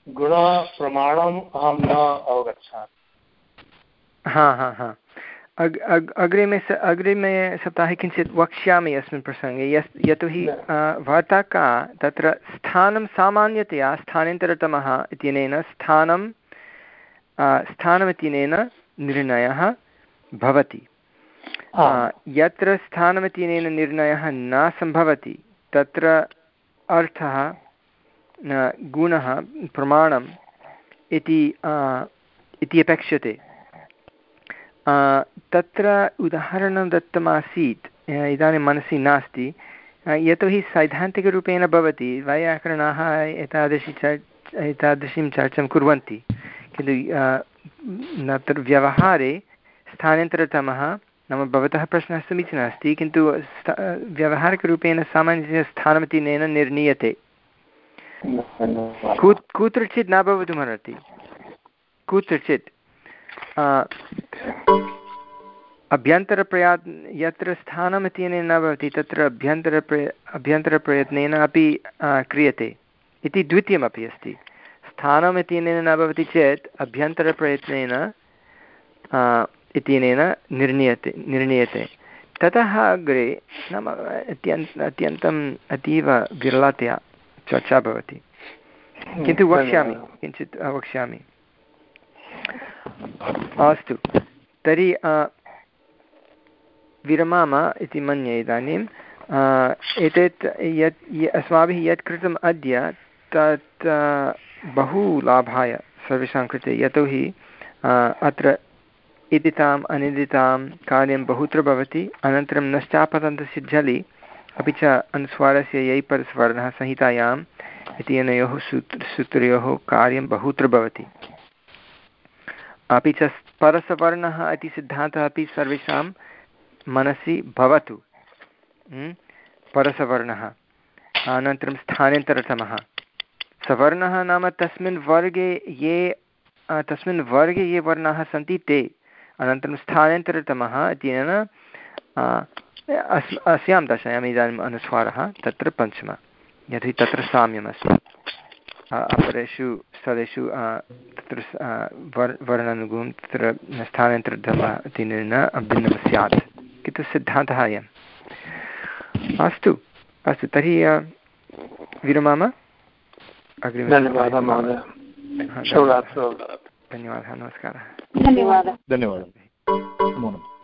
गुणः प्रमाणम् अहं न अवगच्छामि। हा हा हा। अग् अग् अग्रिमे स अग्रिमे सप्ताहे किञ्चित् वक्ष्यामि अस्मिन् प्रसङ्गे। यस् यतोहि वार्ता का तत्र स्थानं सामान्यतया स्थानेन्तरतमः इत्यनेन स्थानं स्थानमित्यनेन निर्णयः भवति। यत्र स्थानमित्यनेन निर्णयः न सम्भवति तत्र अर्थः गुणः प्रमाणम् इति इति अपेक्षते तत्र उदाहरणं दत्तमासीत् इदानीं मनसि नास्ति। यतोहि सैद्धान्तिकरूपेण भवति वैयाकरणाः एतादृशी चर् एतादृशीं चर्चां कुर्वन्ति। किन्तु तत्र व्यवहारे स्थानान्तरतमः, नाम भवतः प्रश्नः समीचीनः अस्ति, किन्तु व्यवहारिकरूपेण सामान्यस्थानमिति निर्णीयते। कुत्रचित् न भवितुमर्हति। कुत्रचित् अभ्यन्तरप्रया यत्र स्थानमित्यनेन न भवति, तत्र अभ्यन्तरप्रय अभ्यन्तरप्रयत्नेन अपि क्रियते। इति द्वितीयमपि अस्ति। स्थानमित्यनेन न भवति चेत् अभ्यन्तरप्रयत्नेन इत्यनेन निर्णीयते निर्णीयते। ततः अग्रे नाम अत्यन्त अत्यन्तम् अतीव विरलतया चर्चा भवति। किन्तु वक्ष्यामि किञ्चित् वक्ष्यामि। अस्तु तर्हि विरमाम इति मन्ये इदानीं एतत् यत् अस्माभिः यत् कृतम् अद्य तत् बहु लाभाय सर्वेषां कृते। यतोहि अत्र इदिताम् अनिदितां कार्यं बहुत्र भवति अनन्तरं नश्चापतन्तस्य झलि अपि च अनुस्वारस्य यै परस्वर्णः संहितायाम् इति अनयोः सूत्र सूत्रयोः कार्यं बहुत्र भवति। अपि च परसवर्णः इति सिद्धान्तः अपि सर्वेषां मनसि भवतु। हम्म, परसवर्णः। अनन्तरं स्थानान्तरतमः। सवर्णः नाम तस्मिन् वर्गे ये तस्मिन् वर्गे ये वर्णाः सन्ति ते। अनन्तरं स्थानान्तरतमः इत्यनेन अस्, अस्यां दशायाम् इदानीम् अनुस्वारः, तत्र पञ्चमः। यदि तत्र साम्यमस्ति। अपरेषु स्थलेषु तत्र वर्, वर्णानुगुणं तत्र स्थानान्तरतमः इत्यनेन भिन्नं स्यात्। किन्तु सिद्धान्तः अयम्। अस्तु अस्तु, तर्हि विरमाम। धन्यवादः महोदय धन्यवादः। नमस्कारः। धन्यवादः। धन्यवादः। नमो नमः।